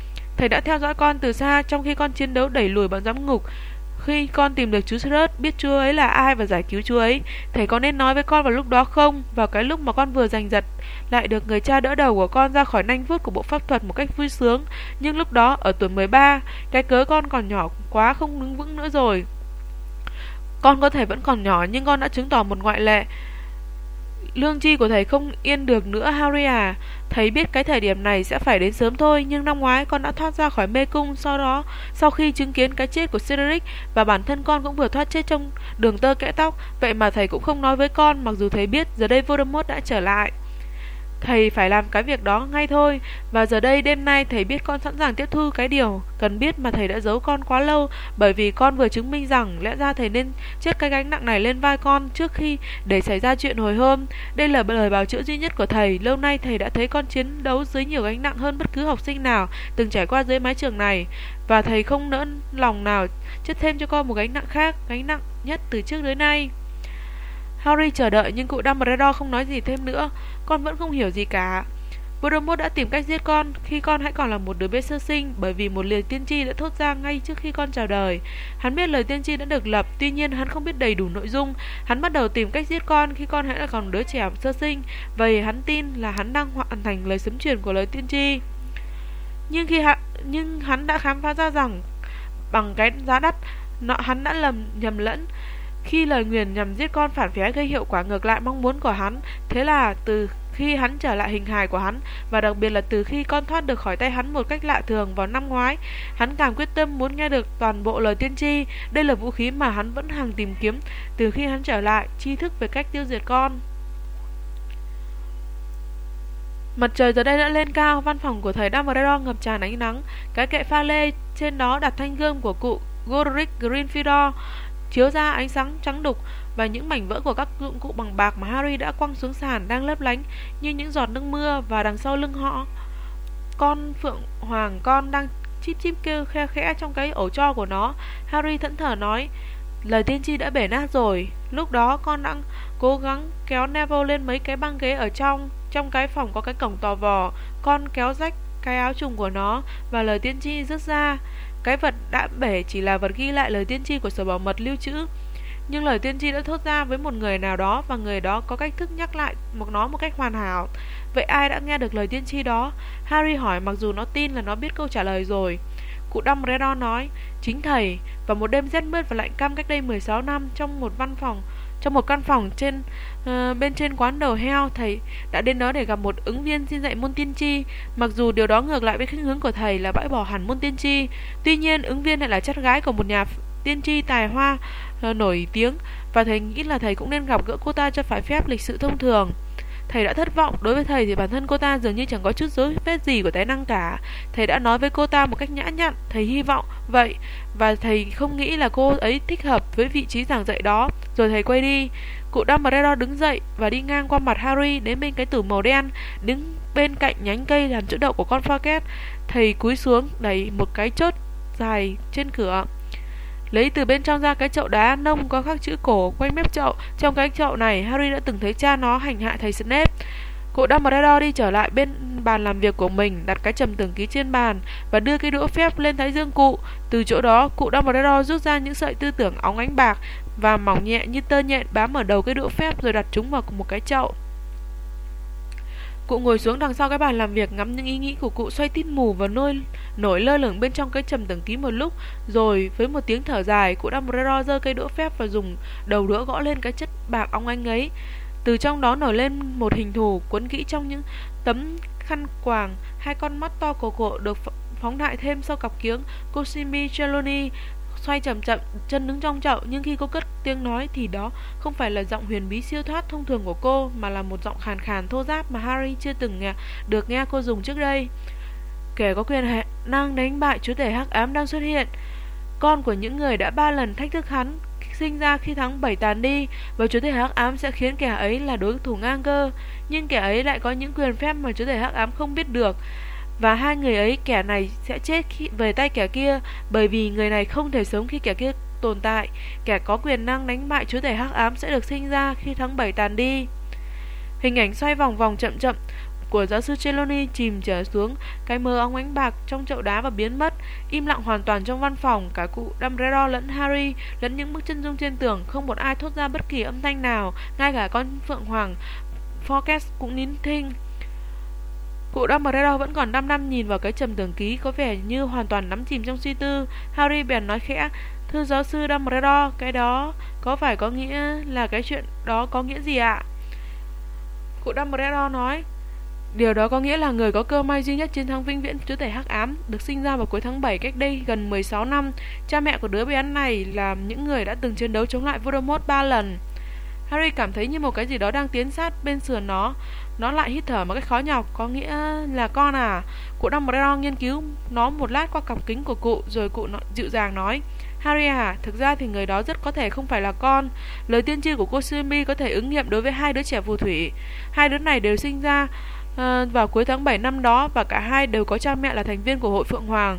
Thầy đã theo dõi con từ xa trong khi con chiến đấu đẩy lùi bọn giám ngục. Khi con tìm được chú Shrek, biết chú ấy là ai và giải cứu chú ấy, thầy có nên nói với con vào lúc đó không? Vào cái lúc mà con vừa giành giật lại được người cha đỡ đầu của con ra khỏi nanh vuốt của bộ pháp thuật một cách vui sướng. Nhưng lúc đó, ở tuổi 13, cái cớ con còn nhỏ quá không đứng vững nữa rồi. Con có thể vẫn còn nhỏ nhưng con đã chứng tỏ một ngoại lệ. Lương chi của thầy không yên được nữa, Harry à. Thầy biết cái thời điểm này sẽ phải đến sớm thôi, Nhưng năm ngoái con đã thoát ra khỏi mê cung, Sau đó, Sau khi chứng kiến cái chết của Cedric Và bản thân con cũng vừa thoát chết trong đường tơ kẽ tóc, Vậy mà thầy cũng không nói với con, Mặc dù thầy biết, giờ đây Voldemort đã trở lại. Thầy phải làm cái việc đó ngay thôi. Và giờ đây, đêm nay, thầy biết con sẵn sàng tiếp thu cái điều Cần biết mà thầy đã giấu con quá lâu. Bởi vì con vừa chứng minh rằng Lẽ ra thầy nên chết cái gánh nặng này lên vai con Trước khi để xảy ra chuyện hồi hôm. Đây là lời bào chữa duy nhất của thầy. Lâu nay, thầy đã thấy con chiến đấu dưới nhiều gánh nặng hơn bất cứ học sinh nào Từng trải qua dưới mái trường này. Và thầy không nỡ lòng nào chất thêm cho con một gánh nặng khác, Gánh nặng nhất từ trước đến nay. Harry chờ đợi nhưng cụ Dumbledore không nói gì thêm nữa. Con vẫn không hiểu gì cả. Voldemort đã tìm cách giết con khi con hãy còn là một đứa bé sơ sinh bởi vì một lời tiên tri đã thốt ra ngay trước khi con chào đời. Hắn biết lời tiên tri đã được lập, tuy nhiên hắn không biết đầy đủ nội dung. Hắn bắt đầu tìm cách giết con khi con hãy là còn đứa trẻ sơ sinh, vậy hắn tin là hắn đang hoàn thành lời sấm truyền của lời tiên tri. Nhưng khi hắn, nhưng hắn đã khám phá ra rằng bằng cái giá đắt, nó hắn đã lầm nhầm lẫn khi lời nguyền nhằm giết con phản phé gây hiệu quả ngược lại mong muốn của hắn, thế là từ khi hắn trở lại hình hài của hắn và đặc biệt là từ khi con thoát được khỏi tay hắn một cách lạ thường vào năm ngoái, hắn càng quyết tâm muốn nghe được toàn bộ lời tiên tri. Đây là vũ khí mà hắn vẫn hàng tìm kiếm từ khi hắn trở lại, tri thức về cách tiêu diệt con. Mặt trời giờ đây đã lên cao, văn phòng của thầy Dumbledore ngập tràn ánh nắng. Cái kệ pha lê trên đó đặt thanh gươm của cụ Godric Gryffindor chiếu ra ánh sáng trắng đục và những mảnh vỡ của các dụng cụ bằng bạc mà Harry đã quăng xuống sàn đang lấp lánh như những giọt nước mưa và đằng sau lưng họ. Con phượng hoàng, con đang chip chip kêu khe khẽ trong cái ổ cho của nó. Harry thẫn thờ nói, lời tiên tri đã bể nát rồi. Lúc đó con đang cố gắng kéo Neville lên mấy cái băng ghế ở trong trong cái phòng có cái cổng tò vò. Con kéo rách cái áo trùng của nó và lời tiên tri rớt ra cái vật đã bể chỉ là vật ghi lại lời tiên tri của sở bảo mật lưu trữ nhưng lời tiên tri đã thốt ra với một người nào đó và người đó có cách thức nhắc lại một nó một cách hoàn hảo. Vậy ai đã nghe được lời tiên tri đó? Harry hỏi mặc dù nó tin là nó biết câu trả lời rồi. Cụ Dumbledore nói, chính thầy, vào một đêm rét mướt và lạnh căm cách đây 16 năm trong một văn phòng trong một căn phòng trên À, bên trên quán đầu heo, thầy đã đến đó để gặp một ứng viên xin dạy môn tiên tri. Mặc dù điều đó ngược lại với khuynh hướng của thầy là bãi bỏ hẳn môn tiên tri, tuy nhiên ứng viên lại là chất gái của một nhà tiên tri tài hoa à, nổi tiếng và thầy nghĩ là thầy cũng nên gặp gỡ cô ta cho phải phép lịch sự thông thường. Thầy đã thất vọng, đối với thầy thì bản thân cô ta dường như chẳng có chút dấu vết gì của tài năng cả. Thầy đã nói với cô ta một cách nhã nhặn, thầy hy vọng vậy và thầy không nghĩ là cô ấy thích hợp với vị trí giảng dạy đó. Rồi thầy quay đi. Cụ Dumbledore đứng dậy và đi ngang qua mặt Harry đến bên cái tủ màu đen, đứng bên cạnh nhánh cây làm chỗ đậu của con Forget. Thầy cúi xuống đẩy một cái chốt dài trên cửa lấy từ bên trong ra cái chậu đá nông có khắc chữ cổ quanh mép chậu. Trong cái chậu này, Harry đã từng thấy cha nó hành hạ thầy Snape. Cụ Dumbledore đi trở lại bên bàn làm việc của mình, đặt cái trầm tưởng ký trên bàn và đưa cái đũa phép lên thái dương cụ. Từ chỗ đó, cụ Dumbledore rút ra những sợi tư tưởng óng ánh bạc và mỏng nhẹ như tơ nhện bám ở đầu cái đũa phép rồi đặt chúng vào một cái chậu. Cụ ngồi xuống đằng sau cái bàn làm việc ngắm những ý nghĩ của cụ xoay tít mù và nôi nổi lơ lửng bên trong cái trầm tưởng ký một lúc, rồi với một tiếng thở dài, cụ đang rơ rơ cây đũa phép và dùng đầu đũa gõ lên cái chất bạc ong anh ấy. Từ trong đó nổi lên một hình thù cuốn kỹ trong những tấm khăn quàng, hai con mắt to cổ cổ được phóng đại thêm sau cặp kiếng Cosimi Celloni xoay chậm chậm, chân đứng trong chậu, nhưng khi cô cất tiếng nói thì đó không phải là giọng huyền bí siêu thoát thông thường của cô, mà là một giọng khàn khàn thô giáp mà Harry chưa từng nghe, được nghe cô dùng trước đây. Kẻ có quyền hệ năng đánh bại chúa tể hắc ám đang xuất hiện. Con của những người đã ba lần thách thức hắn sinh ra khi thắng bảy tàn đi và chúa tể hắc ám sẽ khiến kẻ ấy là đối thủ ngang cơ nhưng kẻ ấy lại có những quyền phép mà chúa tể hắc ám không biết được và hai người ấy, kẻ này sẽ chết khi, về tay kẻ kia, bởi vì người này không thể sống khi kẻ kia tồn tại. Kẻ có quyền năng đánh bại chúa tể hắc ám sẽ được sinh ra khi tháng 7 tàn đi. Hình ảnh xoay vòng vòng chậm chậm của giáo sư Trelawney chìm trở xuống cái mờ óng ánh bạc trong chậu đá và biến mất, im lặng hoàn toàn trong văn phòng. Cả cụ Dumbledore lẫn Harry lẫn những bức chân dung trên tường, không một ai thốt ra bất kỳ âm thanh nào. Ngay cả con phượng hoàng Forecast cũng nín thinh. Cụ Dumbledore vẫn còn 5 năm nhìn vào cái trầm tường ký có vẻ như hoàn toàn nắm chìm trong suy tư. Harry bèn nói khẽ, thưa giáo sư Dumbledore, cái đó có phải có nghĩa là cái chuyện đó có nghĩa gì ạ? Cụ Dumbledore nói, Điều đó có nghĩa là người có cơ may duy nhất chiến thắng vĩnh viễn chúa tể hắc ám được sinh ra vào cuối tháng 7 cách đây gần 16 năm. Cha mẹ của đứa bé này là những người đã từng chiến đấu chống lại Voldemort 3 lần. Harry cảm thấy như một cái gì đó đang tiến sát bên sườn nó. Nó lại hít thở một cách khó nhọc, có nghĩa là con à. Cụ Dumbledore nghiên cứu nó một lát qua cặp kính của cụ, rồi cụ dịu dàng nói. Harry à, thực ra thì người đó rất có thể không phải là con. Lời tiên tri của cô Sumi có thể ứng nghiệm đối với hai đứa trẻ phù thủy. Hai đứa này đều sinh ra uh, vào cuối tháng 7 năm đó và cả hai đều có cha mẹ là thành viên của hội Phượng Hoàng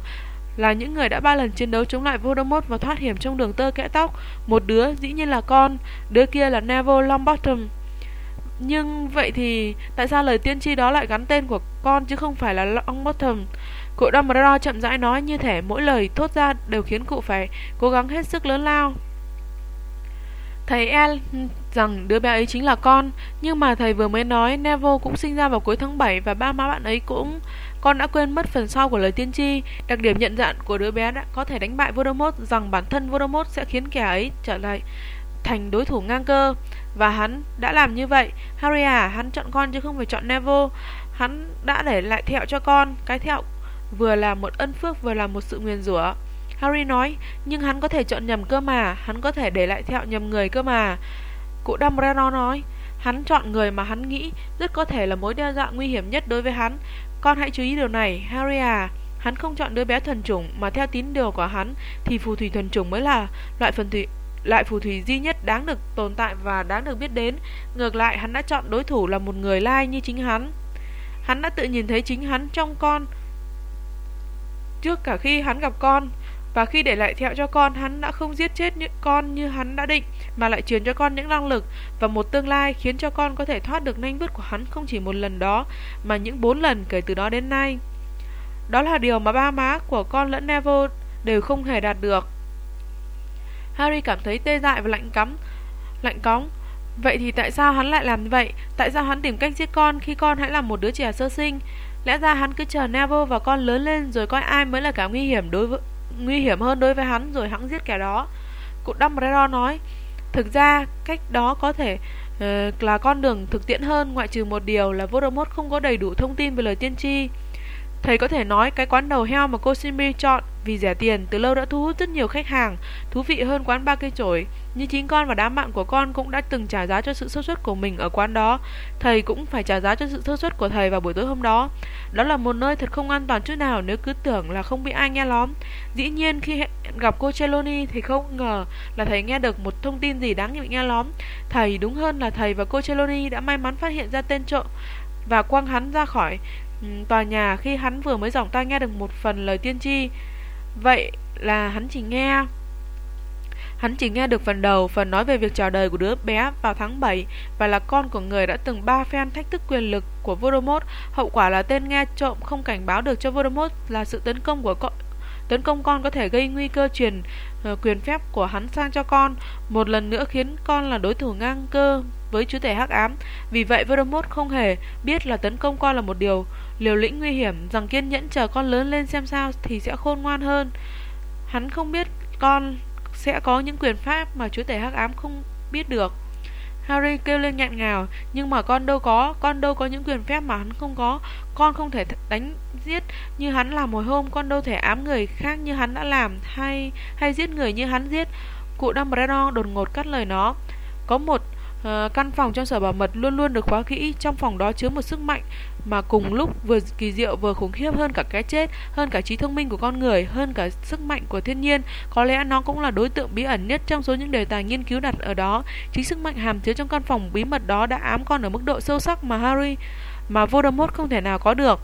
là những người đã ba lần chiến đấu chống lại Voldemort và thoát hiểm trong đường tơ kẽ tóc. Một đứa dĩ nhiên là con, đứa kia là Neville Longbottom. Nhưng vậy thì tại sao lời tiên tri đó lại gắn tên của con chứ không phải là Longbottom? Cụ Dumbledore chậm rãi nói như thể mỗi lời thốt ra đều khiến cụ phải cố gắng hết sức lớn lao. Thầy El rằng đứa bé ấy chính là con, nhưng mà thầy vừa mới nói Neville cũng sinh ra vào cuối tháng 7 và ba má bạn ấy cũng con đã quên mất phần sau của lời tiên tri, đặc điểm nhận dạng của đứa bé đã có thể đánh bại Voldemort rằng bản thân Voldemort sẽ khiến kẻ ấy trở lại thành đối thủ ngang cơ và hắn đã làm như vậy. Harry à, hắn chọn con chứ không phải chọn Neville. Hắn đã để lại thẹo cho con, cái thẹo vừa là một ân phước vừa là một sự nguyền rủa. Harry nói, nhưng hắn có thể chọn nhầm cơ mà, hắn có thể để lại thẹo nhầm người cơ mà. Cụ Dumbledore nói, hắn chọn người mà hắn nghĩ rất có thể là mối đe dọa nguy hiểm nhất đối với hắn. Con hãy chú ý điều này, Harry à. Hắn không chọn đứa bé thuần chủng mà theo tín điều của hắn thì phù thủy thuần chủng mới là loại phần thủy loại phù thủy duy nhất đáng được tồn tại và đáng được biết đến. Ngược lại, hắn đã chọn đối thủ là một người lai như chính hắn. Hắn đã tự nhìn thấy chính hắn trong con trước cả khi hắn gặp con. Và khi để lại thẹo cho con, hắn đã không giết chết những con như hắn đã định, mà lại truyền cho con những năng lực và một tương lai khiến cho con có thể thoát được nanh vứt của hắn không chỉ một lần đó, mà những bốn lần kể từ đó đến nay. Đó là điều mà ba má của con lẫn Neville đều không hề đạt được. Harry cảm thấy tê dại và lạnh cắm, lạnh cóng. Vậy thì tại sao hắn lại làm như vậy? Tại sao hắn tìm cách giết con khi con hãy là một đứa trẻ sơ sinh? Lẽ ra hắn cứ chờ Neville và con lớn lên rồi coi ai mới là cả nguy hiểm đối với nguy hiểm hơn đối với hắn rồi hắn giết kẻ đó. Cụ Dumbledore nói, thực ra cách đó có thể uh, là con đường thực tiễn hơn ngoại trừ một điều là Voldemort không có đầy đủ thông tin về lời tiên tri. Thầy có thể nói cái quán đầu heo mà cô simi chọn vì rẻ tiền từ lâu đã thu hút rất nhiều khách hàng, thú vị hơn quán ba cây chổi. Như chính con và đám bạn của con cũng đã từng trả giá cho sự sơ suất của mình ở quán đó. Thầy cũng phải trả giá cho sự sơ suất của thầy vào buổi tối hôm đó. Đó là một nơi thật không an toàn chút nào nếu cứ tưởng là không bị ai nghe lóm. Dĩ nhiên khi gặp cô celoni thì không ngờ là thầy nghe được một thông tin gì đáng bị nghe lóm. Thầy đúng hơn là thầy và cô celoni đã may mắn phát hiện ra tên trộm và quăng hắn ra khỏi Ừ, tòa nhà khi hắn vừa mới dòng tai nghe được một phần lời tiên tri. Vậy là hắn chỉ nghe Hắn chỉ nghe được phần đầu, phần nói về việc chào đời của đứa bé vào tháng 7 và là con của người đã từng ba phen thách thức quyền lực của Voldemort. Hậu quả là tên nghe trộm không cảnh báo được cho Voldemort là sự tấn công của con tấn công con có thể gây nguy cơ truyền Ờ, quyền phép của hắn sang cho con, một lần nữa khiến con là đối thủ ngang cơ với chúa tể hắc ám. Vì vậy Voldemort không hề biết là tấn công con là một điều liều lĩnh nguy hiểm, rằng kiên nhẫn chờ con lớn lên xem sao thì sẽ khôn ngoan hơn. Hắn không biết con sẽ có những quyền pháp mà chúa tể hắc ám không biết được. Harry kêu lên nghẹn ngào, nhưng mà con đâu có, con đâu có những quyền phép mà hắn không có. Con không thể đánh giết như hắn làm hồi hôm, con đâu thể ám người khác như hắn đã làm, hay hay giết người như hắn giết. Cụ Dumbledore đột ngột cắt lời nó. Có một uh, căn phòng trong sở bảo mật luôn luôn được khóa kỹ, trong phòng đó chứa một sức mạnh mà cùng lúc vừa kỳ diệu vừa khủng khiếp hơn cả cái chết, hơn cả trí thông minh của con người, hơn cả sức mạnh của thiên nhiên. Có lẽ nó cũng là đối tượng bí ẩn nhất trong số những đề tài nghiên cứu đặt ở đó. Chính sức mạnh hàm chứa trong căn phòng bí mật đó đã ám con ở mức độ sâu sắc mà Harry mà Voldemort không thể nào có được.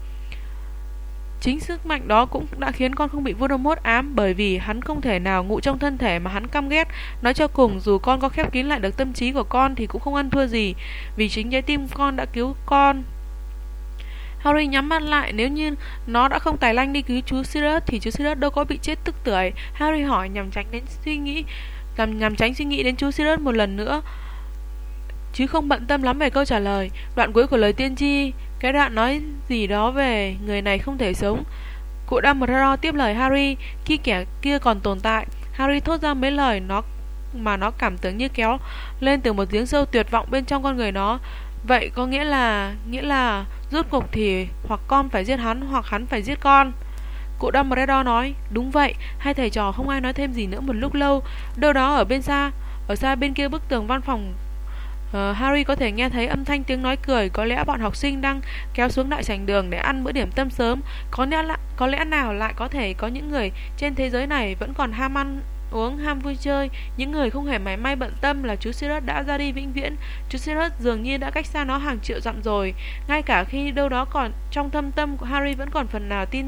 Chính sức mạnh đó cũng đã khiến con không bị Voldemort ám bởi vì hắn không thể nào ngụ trong thân thể mà hắn căm ghét. Nói cho cùng, dù con có khép kín lại được tâm trí của con thì cũng không ăn thua gì vì chính trái tim con đã cứu con Harry nhắm mắt lại Nếu như nó đã không tài lanh đi cứu chú Sirius Thì chú Sirius đâu có bị chết tức tưởi. Harry hỏi nhằm tránh đến suy nghĩ nhằm, nhằm tránh suy nghĩ đến chú Sirius một lần nữa. Chứ không bận tâm lắm về câu trả lời. Đoạn cuối của lời tiên tri Cái đoạn nói gì đó về Người này không thể sống. Cụ Dumbledore tiếp lời Harry Khi kẻ kia còn tồn tại Harry thốt ra mấy lời nó mà nó cảm tưởng như kéo lên từ một giếng sâu tuyệt vọng bên trong con người nó. Vậy có nghĩa là Nghĩa là Rốt cuộc thì hoặc con phải giết hắn Hoặc hắn phải giết con. Cụ Dumbledore nói Đúng vậy Hai thầy trò không ai nói thêm gì nữa một lúc lâu. Đâu đó ở bên xa Ở xa bên kia bức tường văn phòng Uh, Harry có thể nghe thấy âm thanh tiếng nói cười. Có lẽ bọn học sinh đang kéo xuống đại sảnh đường để ăn bữa điểm tâm sớm. Có lẽ, là, có lẽ nào lại có thể có những người trên thế giới này vẫn còn ham ăn uống ham vui chơi Những người không hề máy may bận tâm là chú Sirius đã ra đi vĩnh viễn Chú Sirius dường như đã cách xa nó hàng triệu dặm rồi Ngay cả khi đâu đó còn trong thâm tâm của Harry vẫn còn phần nào tin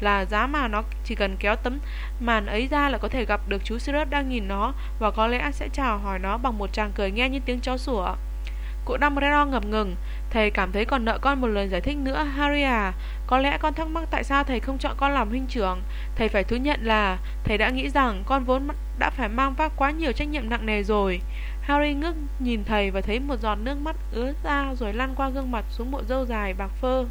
là giá mà nó chỉ cần kéo tấm màn ấy ra là có thể gặp được chú Sirius đang nhìn nó và có lẽ sẽ chào hỏi nó bằng một tràng cười nghe như tiếng chó sủa. Cụ Dumbledore ngập ngừng, thầy cảm thấy còn nợ con một lời giải thích nữa, Harry à. Có lẽ con thắc mắc tại sao thầy không chọn con làm huynh trưởng. Thầy phải thú nhận là thầy đã nghĩ rằng con vốn đã phải mang vác quá nhiều trách nhiệm nặng nề rồi. Harry ngước nhìn thầy và thấy một giọt nước mắt ứa ra rồi lăn qua gương mặt xuống bộ râu dài bạc phơ.